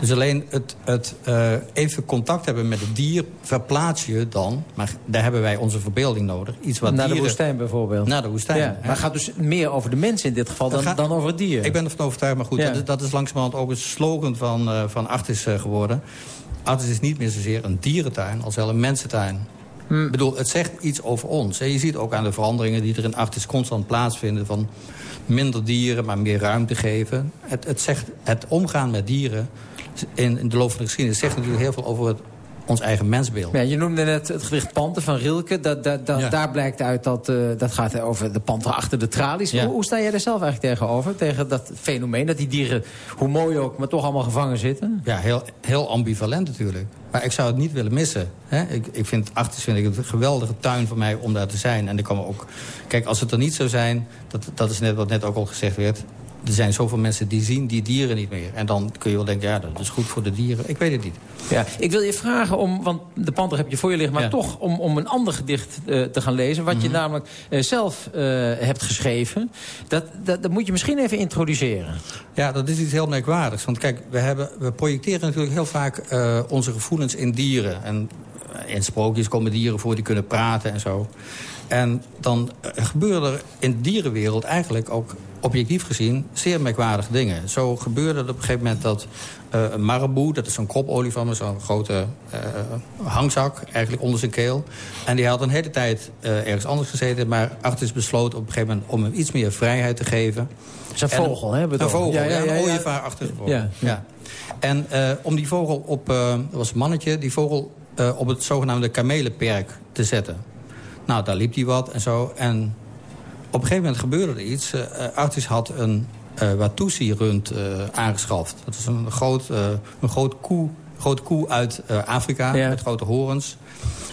Dus alleen het, het eh, even contact hebben met het dier verplaats je dan... maar daar hebben wij onze verbeelding nodig. Iets wat Naar de woestijn bijvoorbeeld. Naar de woestijn. Ja, maar het gaat dus meer over de mens in dit geval dan, gaat- dan over het dier. Ik ben ervan overtuigd, maar goed, Ja. dat, is, dat is langzamerhand ook een slogan van, eh van Artis eh, geworden. Artis is niet meer zozeer een dierentuin als wel een mensentuin. Hm. Ik bedoel, het zegt iets over ons. hè. Je ziet ook aan de veranderingen die er in Artis constant plaatsvinden... van minder dieren, maar meer ruimte geven. Het, het, zegt, het omgaan met dieren in, in de loop van de geschiedenis... zegt natuurlijk heel veel over het, ons eigen mensbeeld. Ja, je noemde net het gedicht Panter van Rilke. Dat, dat, dat, Ja. Daar blijkt uit dat eh, dat gaat over de panter achter de tralies. Ja. Hoe, hoe sta jij daar zelf eigenlijk tegenover? Tegen dat fenomeen dat die dieren, hoe mooi ook, maar toch allemaal gevangen zitten? Ja, heel, heel ambivalent natuurlijk. Maar ik zou het niet willen missen. Hè? Ik, ik vind Artis vind ik een geweldige tuin voor mij om daar te zijn. En ik kan me ook... Kijk, als het er niet zou zijn... Dat, dat is net wat net ook al gezegd werd... Er zijn zoveel mensen die zien die dieren niet meer. En dan kun je wel denken, ja, dat is goed voor de dieren. Ik weet het niet. Ja, ik wil je vragen om, want de panter heb je voor je liggen... maar Ja. toch om, om een ander gedicht eh, te gaan lezen... wat je namelijk eh, zelf eh, hebt geschreven. Dat, dat, dat moet je misschien even introduceren. Ja, dat is iets heel merkwaardigs. Want kijk, we, hebben, we projecteren natuurlijk heel vaak onze gevoelens in dieren. En in sprookjes komen dieren voor die kunnen praten en zo. En dan gebeuren er in de dierenwereld eigenlijk ook objectief gezien zeer merkwaardige dingen. Zo gebeurde er op een gegeven moment dat eh, een marabout... dat is zo'n kopolifant met zo'n grote eh, hangzak eigenlijk onder zijn keel. En die had een hele tijd eh, ergens anders gezeten... maar Artis besloot op een gegeven moment om hem iets meer vrijheid te geven. Het is een En vogel, hè? Een vogel, Ja, ja, ja, ja, een vogel. Ja, Ja, En om die vogel op, dat was een mannetje, die vogel op het zogenaamde kamelenperk te zetten. Nou, daar liep hij wat en zo. En op een gegeven moment gebeurde er iets. Uh, Artis had een uh, Watusi-rund uh, aangeschaft. Dat is een, groot, uh, een groot koe, grote koe uit uh, Afrika ja. met grote horens.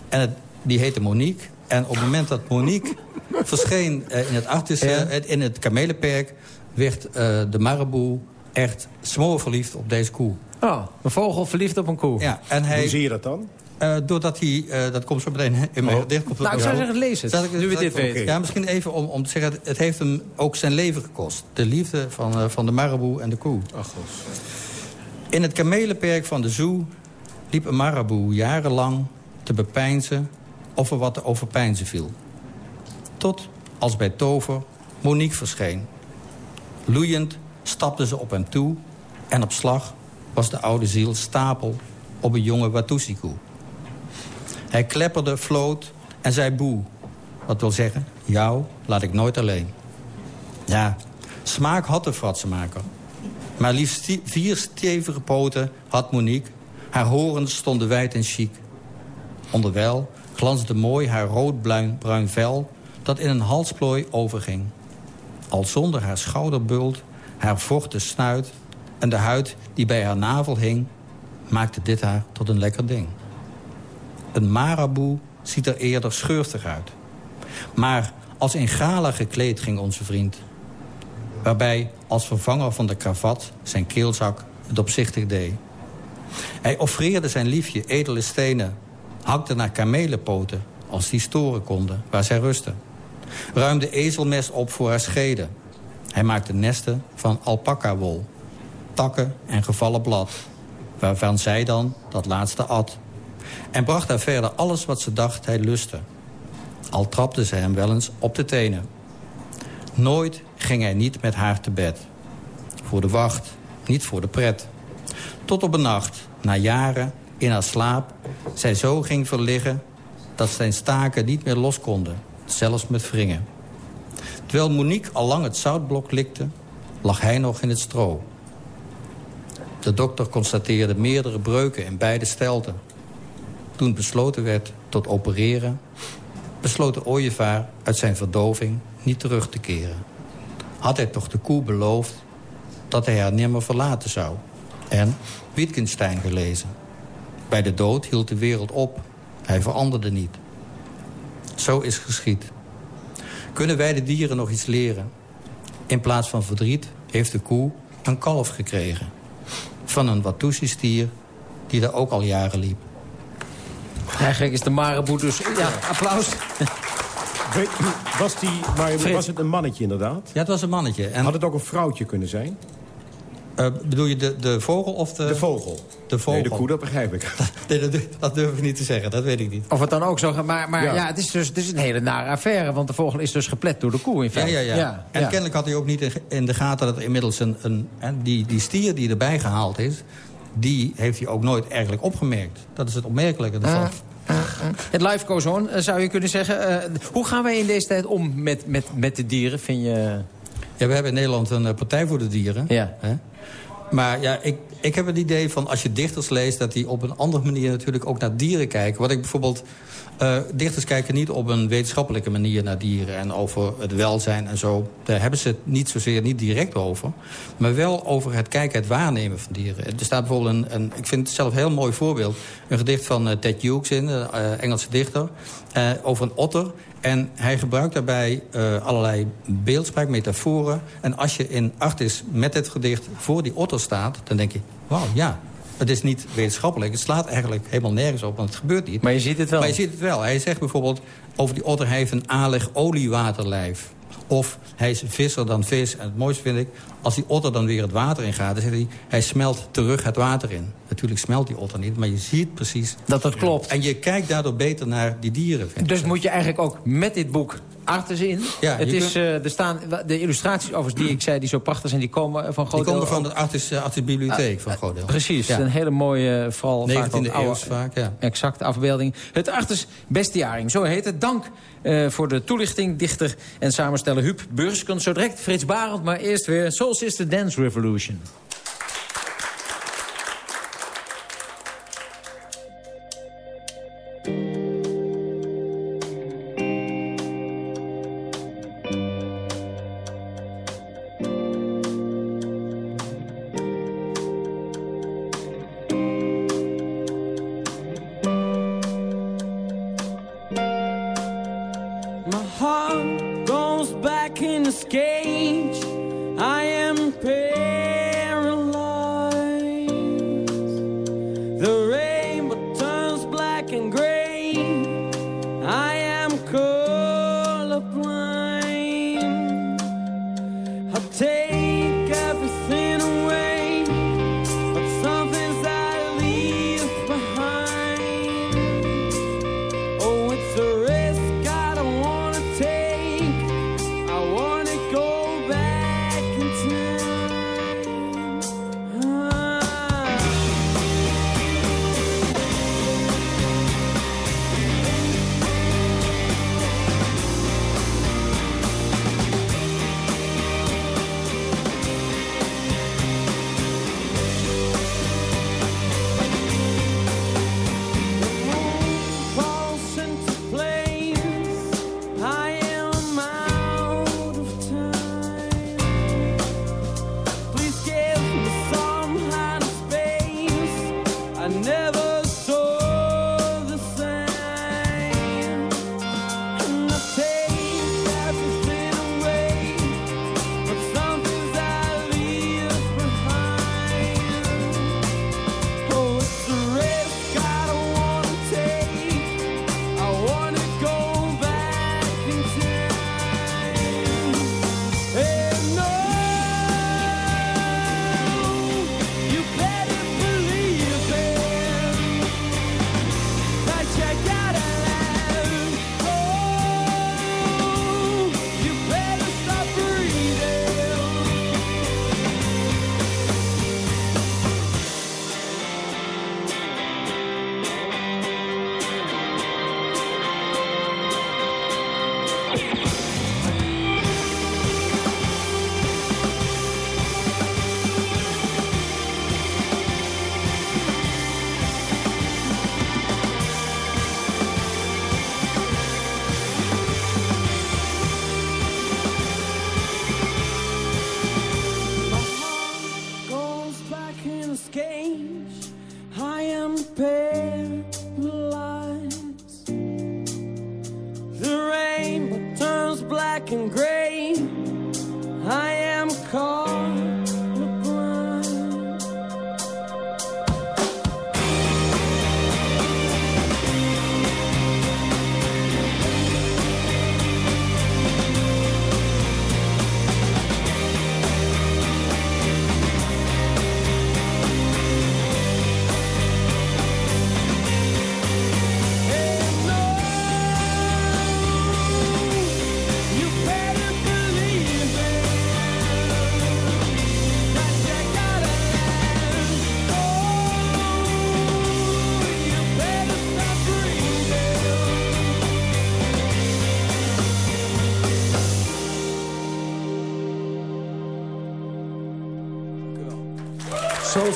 En het, die heette Monique. En op het moment dat Monique verscheen uh, in het Artis, ja. in het kamelenperk... werd uh, de marabout echt smoorverliefd op deze koe. Oh, een vogel verliefd op een koe. Ja, en hij, Hoe zie je dat dan? Uh, doordat hij, uh, dat komt zo meteen in mijn oh. gedicht. Komt nou, ik zou zeggen, lees het, dat ik, nu we dit weten. Ja, misschien even om, om te zeggen, het heeft hem ook zijn leven gekost. De liefde van, uh, van de marabout en de koe. Ach, God. In het kamelenperk van de zoo liep een marabout jarenlang te bepeinzen of er wat te overpeinzen viel. Tot, als bij tover, Monique verscheen. Loeiend stapte ze op hem toe en op slag was de oude ziel stapel op een jonge Watusi-koe. Hij klepperde, floot en zei boe. Wat wil zeggen, jou laat ik nooit alleen. Ja, smaak had de fratsenmaker. Maar liefst vier stevige poten had Monique. Haar horens stonden wijd en chic. Onderwijl glansde mooi haar rood-bruin vel... dat in een halsplooi overging. Al zonder haar schouderbult, haar vochte snuit... en de huid die bij haar navel hing... maakte dit haar tot een lekker ding. Een marabout ziet er eerder scheurstig uit. Maar als in gala gekleed ging onze vriend. Waarbij als vervanger van de kravat zijn keelzak het opzichtig deed. Hij offreerde zijn liefje edele stenen. Hakte naar kamelenpoten als die storen konden waar zij rusten. Ruimde ezelmest op voor haar scheden. Hij maakte nesten van alpaca-wol. Takken en gevallen blad. Waarvan zij dan dat laatste at en bracht haar verder alles wat ze dacht hij lustte. Al trapte ze hem wel eens op de tenen. Nooit ging hij niet met haar te bed. Voor de wacht, niet voor de pret. Tot op een nacht, na jaren, in haar slaap... zij zo ging verliggen dat zijn staken niet meer los konden. Zelfs met wringen. Terwijl Monique al lang het zoutblok likte... lag hij nog in het stro. De dokter constateerde meerdere breuken in beide stelten. Toen besloten werd tot opereren... besloot de ooievaar uit zijn verdoving niet terug te keren. Had hij toch de koe beloofd dat hij haar nimmer verlaten zou. En Wittgenstein gelezen. Bij de dood hield de wereld op. Hij veranderde niet. Zo is geschied. Kunnen wij de dieren nog iets leren? In plaats van verdriet heeft de koe een kalf gekregen. Van een Watusi-stier die daar ook al jaren liep. Eigenlijk is de Marabout dus... Ja, applaus. Was, die, maar was het een mannetje inderdaad? Ja, het was een mannetje. En... Had het ook een vrouwtje kunnen zijn? Uh, bedoel je de, de vogel of de... De vogel. De vogel. Nee, de koe, dat begrijp ik. nee, dat, dat, durf ik niet te zeggen, dat weet ik niet. Of het dan ook zo gaat. Maar, maar ja. ja, het, is dus, het is een hele nare affaire. Want de vogel is dus geplet door de koe in feite. Ja, ja, ja. ja en ja. kennelijk had hij ook niet in de gaten dat er inmiddels een... een die, die stier die erbij gehaald is... die heeft hij ook nooit eigenlijk opgemerkt. Dat is het opmerkelijke ervan. Uh. Het live goes on, zou je kunnen zeggen. Uh, hoe gaan wij in deze tijd om met, met, met de dieren, vind je? Ja, we hebben in Nederland een partij voor de dieren. Ja. Hè? Maar ja, ik, ik heb het idee van als je dichters leest... dat die op een andere manier natuurlijk ook naar dieren kijken. Wat ik bijvoorbeeld... Uh, dichters kijken niet op een wetenschappelijke manier naar dieren... en over het welzijn en zo. Daar hebben ze het niet zozeer niet direct over. Maar wel over het kijken, het waarnemen van dieren. Er staat bijvoorbeeld een, een ik vind het zelf een heel mooi voorbeeld... een gedicht van uh, Ted Hughes in, uh, Engelse dichter... over een otter en hij gebruikt daarbij allerlei beeldspraak, metaforen. En als je in Artis met het gedicht voor die otter staat... dan denk je, wauw, ja, het is niet wetenschappelijk. Het slaat eigenlijk helemaal nergens op, want het gebeurt niet. Maar je ziet het wel. Maar je ziet het wel. Hij zegt bijvoorbeeld over die otter... hij heeft een alig oliewaterlijf. Of hij is visser dan vis. En het mooiste vind ik, als die otter dan weer het water in gaat... dan zegt hij, hij smelt terug het water in. Natuurlijk smelt die otter niet, maar je ziet precies... Dat dat klopt. En je kijkt daardoor beter naar die dieren. Dus moet je eigenlijk ook met dit boek Artes in. Ja, het is, kunt- eh, er staan, de illustraties overigens die ik zei, die zo prachtig zijn... die komen van groot Die komen van de Artis, uh, Artis Bibliotheek van Godel. Precies, Ja. een hele mooie, vooral 19e vaak ook oude- vaak, ja. Exacte afbeelding. Het Artes Bestiaring, zo heet het. Dank eh, voor de toelichting, dichter en samensteller Huub Burskens. Zo direct Frits Barend, maar eerst weer Soul Sister Dance Revolution.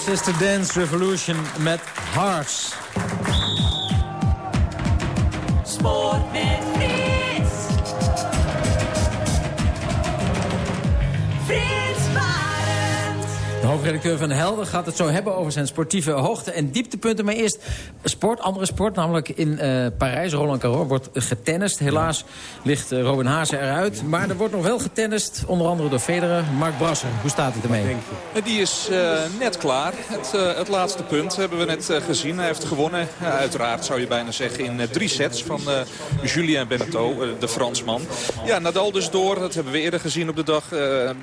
Sister Dance Revolution met Hearts. Sport met Frits. Frits Barend. De hoofdredacteur van Helder gaat het zo hebben over zijn sportieve hoogte- en dieptepunten. Maar eerst sport, andere sport, namelijk in eh, Parijs. Roland Garros wordt getennist. Helaas ligt eh, Robin Haase eruit. Maar er wordt nog wel getennist, onder andere door Federer. Mark Brasser, hoe staat het ermee? Die is eh, net klaar. Het, het laatste punt hebben we net gezien. Hij heeft gewonnen, uiteraard zou je bijna zeggen, in drie sets van Julien Beneteau, de Fransman. Ja, Nadal dus door. Dat hebben we eerder gezien op de dag.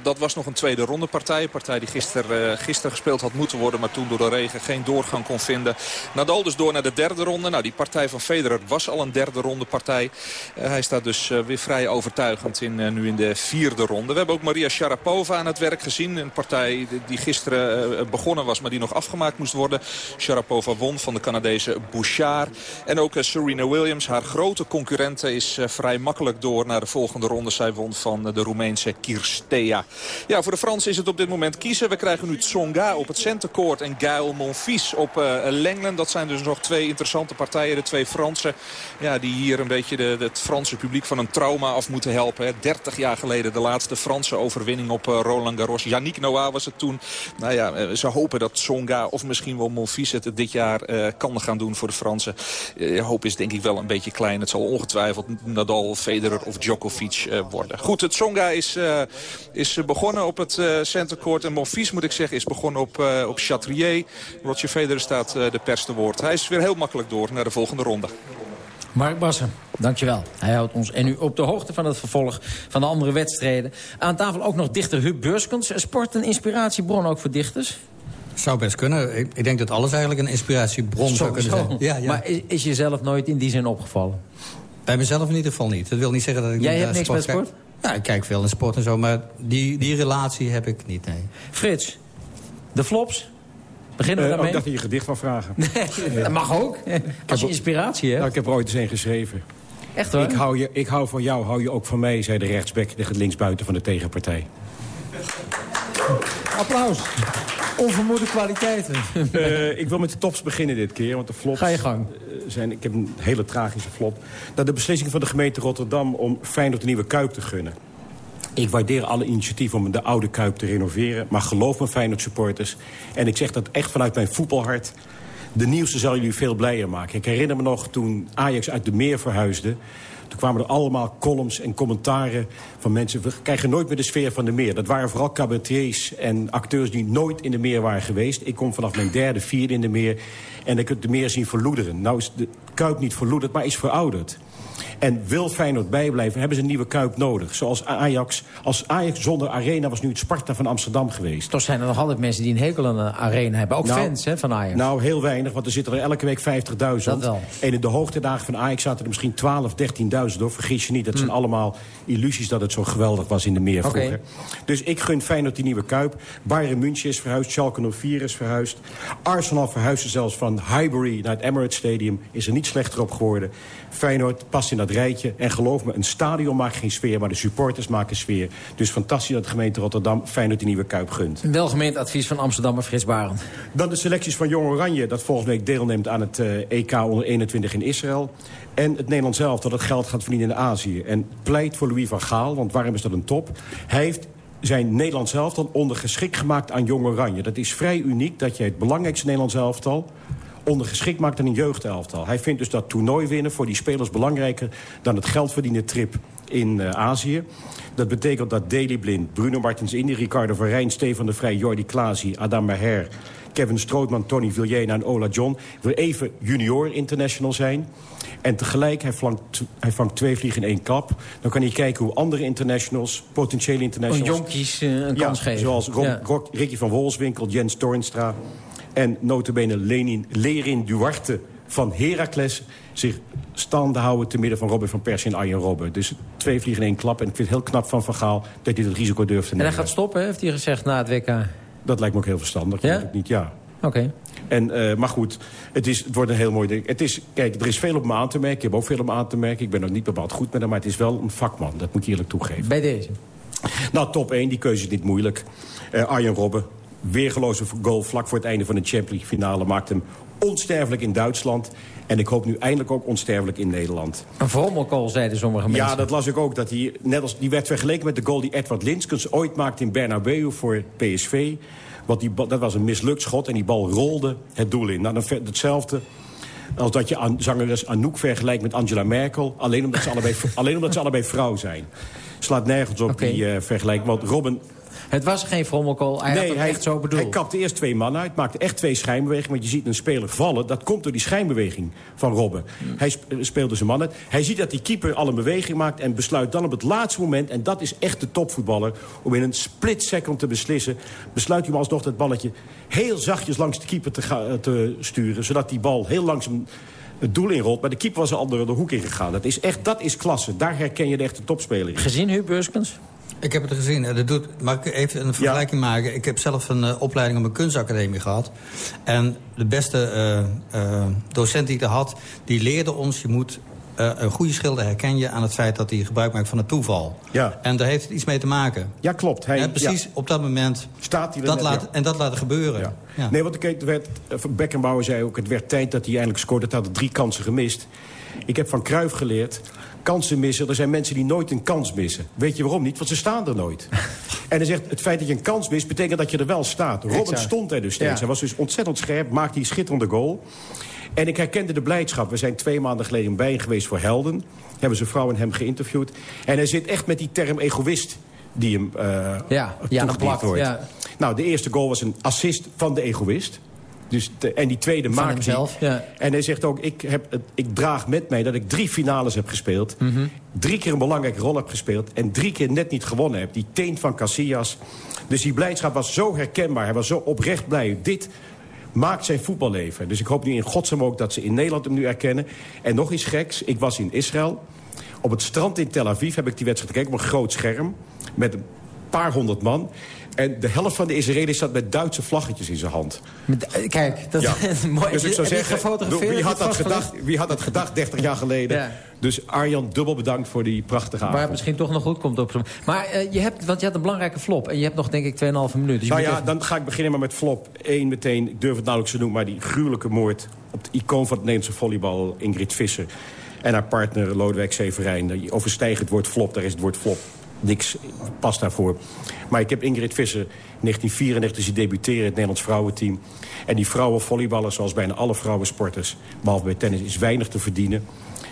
Dat was nog een tweede ronde partij. Een partij die gisteren gisteren gespeeld had moeten worden, maar toen door de regen geen doorgang kon vinden. Nadal dus door naar de derde ronde. Nou, die partij van Federer was al een derde ronde partij. Eh, hij staat dus eh, weer vrij overtuigend in, eh, nu in de vierde ronde. We hebben ook Maria Sharapova aan het werk gezien. Een partij die gisteren begonnen was, maar die nog afgemaakt moest worden. Sharapova won van de Canadese Bouchard. En ook Serena Williams, haar grote concurrente, is vrij makkelijk door naar de volgende ronde. Zij won van de Roemeense Kirstea. Ja, voor de Fransen is het op dit moment kiezen. We krijgen nu Tsonga op het centercourt en Gaël Monfils op Lenglen. Dat zijn dus nog twee interessante partijen. De twee Fransen ja, die hier een beetje de, het Franse publiek van een trauma af moeten helpen. Hè. 30 jaar geleden de laatste Franse overwinning op uh, Roland Garros. Yannick Noah was het toen. Nou ja, uh, ze hopen dat Tsonga of misschien wel Monfils het dit jaar uh, kan gaan doen voor de Fransen. De hoop is denk ik wel een beetje klein. Het zal ongetwijfeld Nadal, Federer of Djokovic worden. Goed, het Tsonga is, is begonnen op het centercourt. En Monfils moet ik zeggen is begonnen op, op Chatrier. Roger Federer staat de pers te woord. Hij is weer heel makkelijk door naar de volgende ronde. Mark Bassen, dankjewel. Hij houdt ons en u op de hoogte van het vervolg van de andere wedstrijden. Aan tafel ook nog dichter Huub Beurskens. Sport een inspiratiebron ook voor dichters? Zou best kunnen. Ik, ik denk dat alles eigenlijk een inspiratiebron zo, zou kunnen zo. zijn. Ja, ja. Maar is, is jezelf nooit in die zin opgevallen? Bij mezelf in ieder geval niet. Dat wil niet zeggen dat ik Jij niet hebt niks sport met sport? Ja, ik kijk veel naar sport en zo, maar die, die relatie heb ik niet, nee. Frits, de flops? Beginnen we uh, daarmee? Ik dacht dat je gedicht van vragen. Nee, dat mag ook. Als je inspiratie hebt. Nou, ik heb er ooit eens een geschreven. Echt hoor? Ik hou, je, ik hou van jou, hou je ook van mij, zei de rechtsback, de linksbuiten van de tegenpartij. Applaus. Onvermoede kwaliteiten. uh, ik wil met de tops beginnen dit keer, want de flops... Ga je gang. Zijn, ik heb een hele tragische flop. Dat de beslissing van de gemeente Rotterdam om Feyenoord een nieuwe Kuip te gunnen. Ik waardeer alle initiatieven om de oude Kuip te renoveren. Maar geloof me, Feyenoord supporters. En ik zeg dat echt vanuit mijn voetbalhart. De nieuwste zal jullie veel blijer maken. Ik herinner me nog toen Ajax uit de meer verhuisde. Toen kwamen er allemaal columns en commentaren van mensen. We krijgen nooit meer de sfeer van de meer. Dat waren vooral cabaretiers en acteurs die nooit in de meer waren geweest. Ik kom vanaf mijn derde, vierde in de meer. En ik heb de meer zien verloederen. Nou is de Kuip niet verloederd, maar is verouderd. En wil Feyenoord bijblijven, hebben ze een nieuwe Kuip nodig. Zoals Ajax. Als Ajax zonder arena was nu het Sparta van Amsterdam geweest. Toch zijn er nog altijd mensen die een hekel aan een arena hebben. Ook nou, fans hè, van Ajax. Nou, heel weinig, want er zitten er elke week 50.000. Dat wel. En in de hoogtedagen van Ajax zaten er misschien 12, 13.000 hoor. Vergis je niet, dat zijn Hmm. allemaal illusies dat het zo geweldig was in de meer vroeger. Dus ik gun Feyenoord die nieuwe Kuip. Bayern München is verhuisd, Schalke 04 is verhuisd. Arsenal verhuisde zelfs van Highbury naar het Emirates Stadium. Is er niet slechter op geworden. Feyenoord past in dat rijtje. En geloof me, een stadion maakt geen sfeer, maar de supporters maken sfeer. Dus fantastisch dat de gemeente Rotterdam Feyenoord die nieuwe Kuip gunt. Een welgemeend advies van Amsterdammer Frits Barend. Dan de selecties van Jong Oranje, dat volgende week deelneemt aan het uh, EK onder 21 in Israël. En het Nederlands zelf dat het geld gaat verdienen in Azië. En pleit voor Louis van Gaal, want waarom is dat een top? Hij heeft zijn Nederlands elftal ondergeschikt gemaakt aan Jong Oranje. Dat is vrij uniek dat je het belangrijkste Nederlands elftal ondergeschikt maakt aan een jeugdelftal. Hij vindt dus dat toernooi winnen voor die spelers belangrijker... dan het geld verdienen trip in uh, Azië. Dat betekent dat Daley Blind, Bruno Martins Indy, Ricardo van Rijn... Stefan de Vrij, Jordi Klaasie, Adam Maher... Kevin Strootman, Tony Villjena en Ola John... weer even junior international zijn. En tegelijk, hij, flankt, hij vangt twee vliegen in één klap. Dan kan hij kijken hoe andere internationals, potentiële internationals... Een jonkies uh, een kans ja, geven. Zoals Rob, ja. Rob, Ricky van Wolfswinkel, Jens Toornstra... en notabene Lenin, Lerin Duarte van Heracles zich staande houden... te midden van Robin van Persie en Arjen Robben. Dus twee vliegen in één klap. En ik vind het heel knap van Van Gaal dat hij dat risico durft te nemen. En hij gaat stoppen, heeft hij gezegd, na het WK? Dat lijkt me ook heel verstandig. Ja? Ik niet, ja. Oké. Okay. En, uh, maar goed, het, is, het wordt een heel mooi ding. Het is, kijk, er is veel op me aan te merken. Ik heb ook veel op me aan te merken. Ik ben er niet bepaald goed met hem, maar het is wel een vakman. Dat moet ik eerlijk toegeven. Bij deze? Nou, top 1, die keuze is niet moeilijk. Uh, Arjen Robben, weergeloze goal vlak voor het einde van de Champions League finale... maakt hem onsterfelijk in Duitsland. En ik hoop nu eindelijk ook onsterfelijk in Nederland. Een vormelkool, zeiden sommige mensen. Ja, dat las ik ook. Dat hij, net als, die werd vergeleken met de goal die Edward Linskens ooit maakte in Bernabeu voor PSV. Want die, dat was een mislukt schot en die bal rolde het doel in. Nou, dan hetzelfde als dat je aan, zangeres Anouk vergelijkt met Angela Merkel. Alleen omdat ze allebei, alleen omdat ze allebei vrouw zijn. Slaat nergens op die eh, vergelijking. Want Robin Het was geen frommelkool, hij had het echt zo bedoeld. hij kapte eerst twee mannen uit, maakte echt twee schijnbewegingen. Want je ziet een speler vallen, dat komt door die schijnbeweging van Robben. Hij sp- speelde zijn man uit. Hij ziet dat die keeper al een beweging maakt... en besluit dan op het laatste moment, en dat is echt de topvoetballer... om in een split second te beslissen... besluit hij hem alsnog dat balletje heel zachtjes langs de keeper te, ga- te sturen... zodat die bal heel langzaam het doel inrolt. Maar de keeper was al door de hoek ingegaan. Dat is echt, dat is klasse. Daar herken je de echte topspeler in. Gezien, Huub? Ik heb het gezien. Dat doet, mag ik even een vergelijking maken? Ik heb zelf een eh, opleiding op een kunstacademie gehad. En de beste eh, eh, docent die ik er had, die leerde ons... je moet een goede schilder herken je aan het feit dat hij gebruik maakt van het toeval. Ja. En daar heeft het iets mee te maken. Ja, klopt. Hij, precies ja. op dat moment Staat hij dat net, laat, ja. en dat laten gebeuren. Ja. Nee, want ik werd, Beckenbauer zei ook... het werd tijd dat hij eindelijk scoorde. Dat had drie kansen gemist. Ik heb van Cruijff geleerd... kansen missen, er zijn mensen die nooit een kans missen. Weet je waarom niet? Want ze staan er nooit. en hij zegt, het feit dat je een kans mist... betekent dat je er wel staat. Robin Exact. stond er dus steeds. Ja. Hij was dus ontzettend scherp, maakte die schitterende goal. En ik herkende de blijdschap. We zijn twee maanden geleden Bijen geweest voor Helden. Hebben zijn vrouw en hem geïnterviewd. En hij zit echt met die term egoïst die hem eh Ja, ja, wordt. ja. Nou, de eerste goal was een assist van de egoïst. Dus de- en die tweede Van maakte hemzelf, hij. ja. En hij zegt ook, ik, heb ik draag met mij dat ik drie finales heb gespeeld. Mhm. Drie keer een belangrijke rol heb gespeeld. En drie keer net niet gewonnen heb. Die teen van Casillas. Dus die blijdschap was zo herkenbaar. Hij was zo oprecht blij. Dit maakt zijn voetballeven. Dus ik hoop nu in godsnaam ook dat ze in Nederland hem nu erkennen. En nog iets geks. Ik was in Israël. Op het strand in Tel Aviv heb ik die wedstrijd gekeken op een groot scherm. Met een paar honderd man. En de helft van de Israëli's zat met Duitse vlaggetjes in zijn hand. Met- Kijk, dat Ja. is mooi. Dus ik zou zeggen, gefotografeerd? wie had, dat gedacht, wie had dat gedacht 30 jaar geleden? Ja. Dus Arjan, dubbel bedankt voor die prachtige Waar het avond. misschien toch nog goed komt op. zo'n- Maar eh, je hebt, want je had een belangrijke flop. En je hebt nog denk ik 2,5 minuten. Dus nou ja, even- dan ga ik beginnen maar met flop 1 meteen. Ik durf het nauwelijks te noemen, maar die gruwelijke moord... op de icoon van het Nederlandse volleybal, Ingrid Visser... en haar partner Lodewijk Severijn. Het woord flop, daar is het woord flop. Niks past daarvoor. Maar ik heb Ingrid Visser in 1994 zien debuteren... in het Nederlands vrouwenteam. En die vrouwenvolleyballers, zoals bijna alle vrouwensporters... behalve bij tennis, is weinig te verdienen.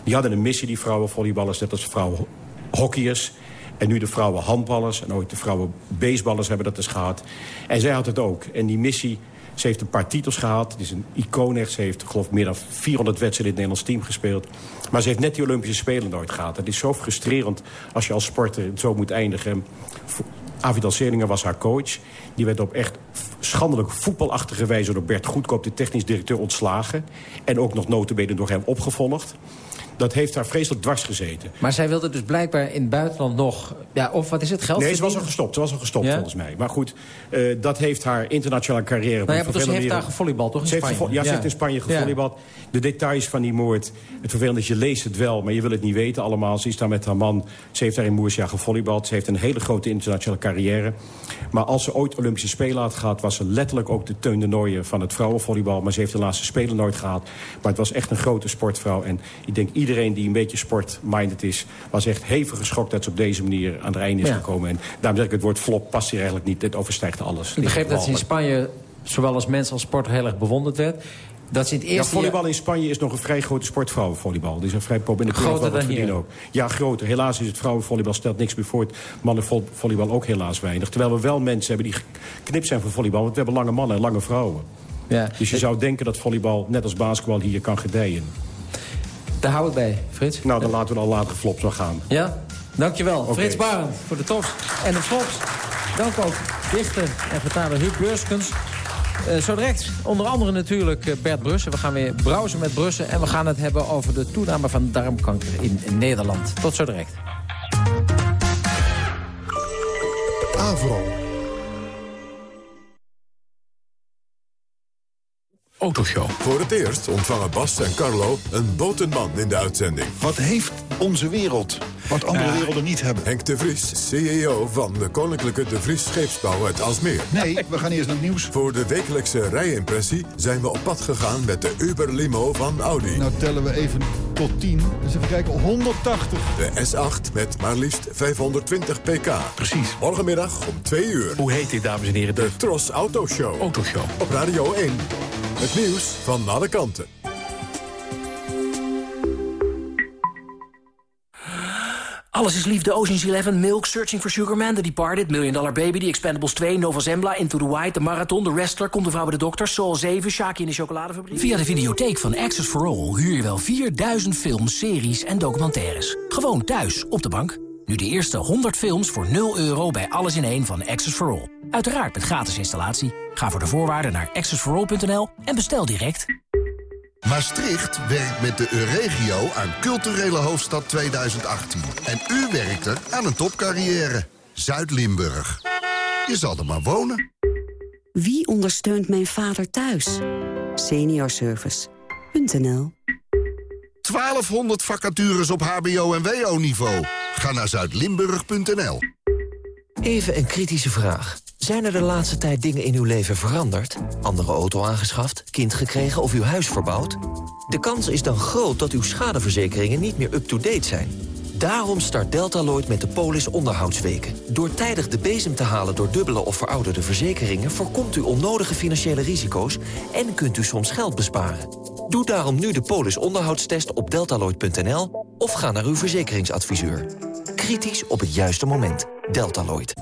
Die hadden een missie, die vrouwenvolleyballers, net als vrouwen hockeyers. En nu de vrouwen handballers en ooit de vrouwen baseballers hebben dat dus gehad. En zij had het ook. En die missie, ze heeft een paar titels gehad. Het is een icoon echt. Ze heeft geloof ik meer dan 400 wedstrijden in het Nederlands team gespeeld. Maar ze heeft net die Olympische Spelen nooit gehad. Het is zo frustrerend als je als sporter zo moet eindigen. Avidal Selinger was haar coach. Die werd op echt schandelijk voetbalachtige wijze door Bert Goedkoop... de technisch directeur ontslagen. En ook nog notabene door hem opgevolgd. Dat heeft haar vreselijk dwars gezeten. Maar zij wilde dus blijkbaar in het buitenland nog... Ja, of wat is het, geld Nee, ze was al gestopt. Ze was al gestopt, Ja? volgens mij. Maar goed, eh, dat heeft haar internationale carrière... Nou ja, maar dus ze heeft daar gevolleybald, toch, in Ze heeft Spanje? Ja, ze heeft in Spanje gevolleybald. De details van die moord. Het vervelende is, je leest het wel, maar je wil het niet weten allemaal. Ze is daar met haar man. Ze heeft daar in Moersia gevolleybald. Ze heeft een hele grote internationale carrière. Maar als ze ooit Olympische Spelen had gehad... was ze letterlijk ook de Teun de Nooijen van het vrouwenvolleybal. Maar ze heeft de laatste Spelen nooit gehad. Maar het was echt een grote sportvrouw. En ik denk iedereen die een beetje sportminded is... was echt hevig geschokt dat ze op deze manier aan het einde is Ja. gekomen. En daarom zeg ik, het woord flop past hier eigenlijk niet. Het overstijgt alles. Ik begreep dat ze in Spanje, zowel als mens als sporter, heel erg bewonderd werd. Dat in het Ja, eerste volleybal in Spanje is nog een vrij grote sport, vrouwenvolleybal. Die zijn vrij populair. Groter Groter dan hier? ook. Ja, groter. Helaas is het vrouwenvolleybal stelt niks meer voor. Het mannenvolleybal ook helaas weinig. Terwijl we wel mensen hebben die geknipt zijn voor volleybal. Want we hebben lange mannen en lange vrouwen. Ja. Dus je zou denken dat volleybal, net als basketbal, hier kan gedijen. Daar hou ik bij, Frits. Nou, dan laten we al later flops maar gaan. Ja, dankjewel. Oké. Frits Barend voor de tops en de flops. Dank ook dichter en vertaler Huub Beurskens. Eh, zo direct onder andere natuurlijk eh, Bert Brussen. We gaan weer browsen met Brussen. En we gaan het hebben over de toename van darmkanker in, in Nederland. Tot zo direct. Avro. Autoshow. Voor het eerst ontvangen Bas en Carlo een botenman in de uitzending. Wat heeft onze wereld wat andere Ja. werelden niet hebben? Henk de Vries, CEO van de Koninklijke de Vries Scheepsbouw uit Alsmeer. Nee, we gaan eerst naar het nieuws. Voor de wekelijkse rijimpressie zijn we op pad gegaan met de Uber Limo van Audi. Nou tellen we even tot 10. Dus even kijken, 180. De S8 met maar liefst 520 pk. Precies. Morgenmiddag om 2 uur. Hoe heet dit, dames en heren? De Tros Autoshow. Autoshow. Op Radio 1. Het nieuws van alle kanten. Alles is liefde, Ocean's Eleven, Milk, Searching for Sugar Man, The Departed, Million Dollar Baby, The Expendables 2, Nova Zembla, Into the White, The Marathon, The Wrestler, Komt de Vrouw bij de Dokter, Soul 7, Shaki in de Chocoladefabriek. Via de videotheek van Access for All huur je wel 4000 films, series en documentaires. Gewoon thuis, op de bank. Nu de eerste 100 films voor 0 euro bij Alles in één van Access for All. Uiteraard met gratis installatie. Ga voor de voorwaarden naar accessforall.nl en bestel direct. Maastricht werkt met de Euregio aan Culturele Hoofdstad 2018. En u werkt er aan een topcarrière. Zuid-Limburg. Je zal er maar wonen. Wie ondersteunt mijn vader thuis? Seniorservice.nl 1200 vacatures op hbo- en wo-niveau. Ga naar zuidlimburg.nl. Even een kritische vraag. Zijn er de laatste tijd dingen in uw leven veranderd? Andere auto aangeschaft, kind gekregen of uw huis verbouwd? De kans is dan groot dat uw schadeverzekeringen niet meer up-to-date zijn. Daarom start Deltaloid met de Polis onderhoudsweken. Door tijdig de bezem te halen door dubbele of verouderde verzekeringen... voorkomt u onnodige financiële risico's en kunt u soms geld besparen. Doe daarom nu de Polis onderhoudstest op deltaloid.nl... of ga naar uw verzekeringsadviseur. Kritisch op het juiste moment. Deltaloid.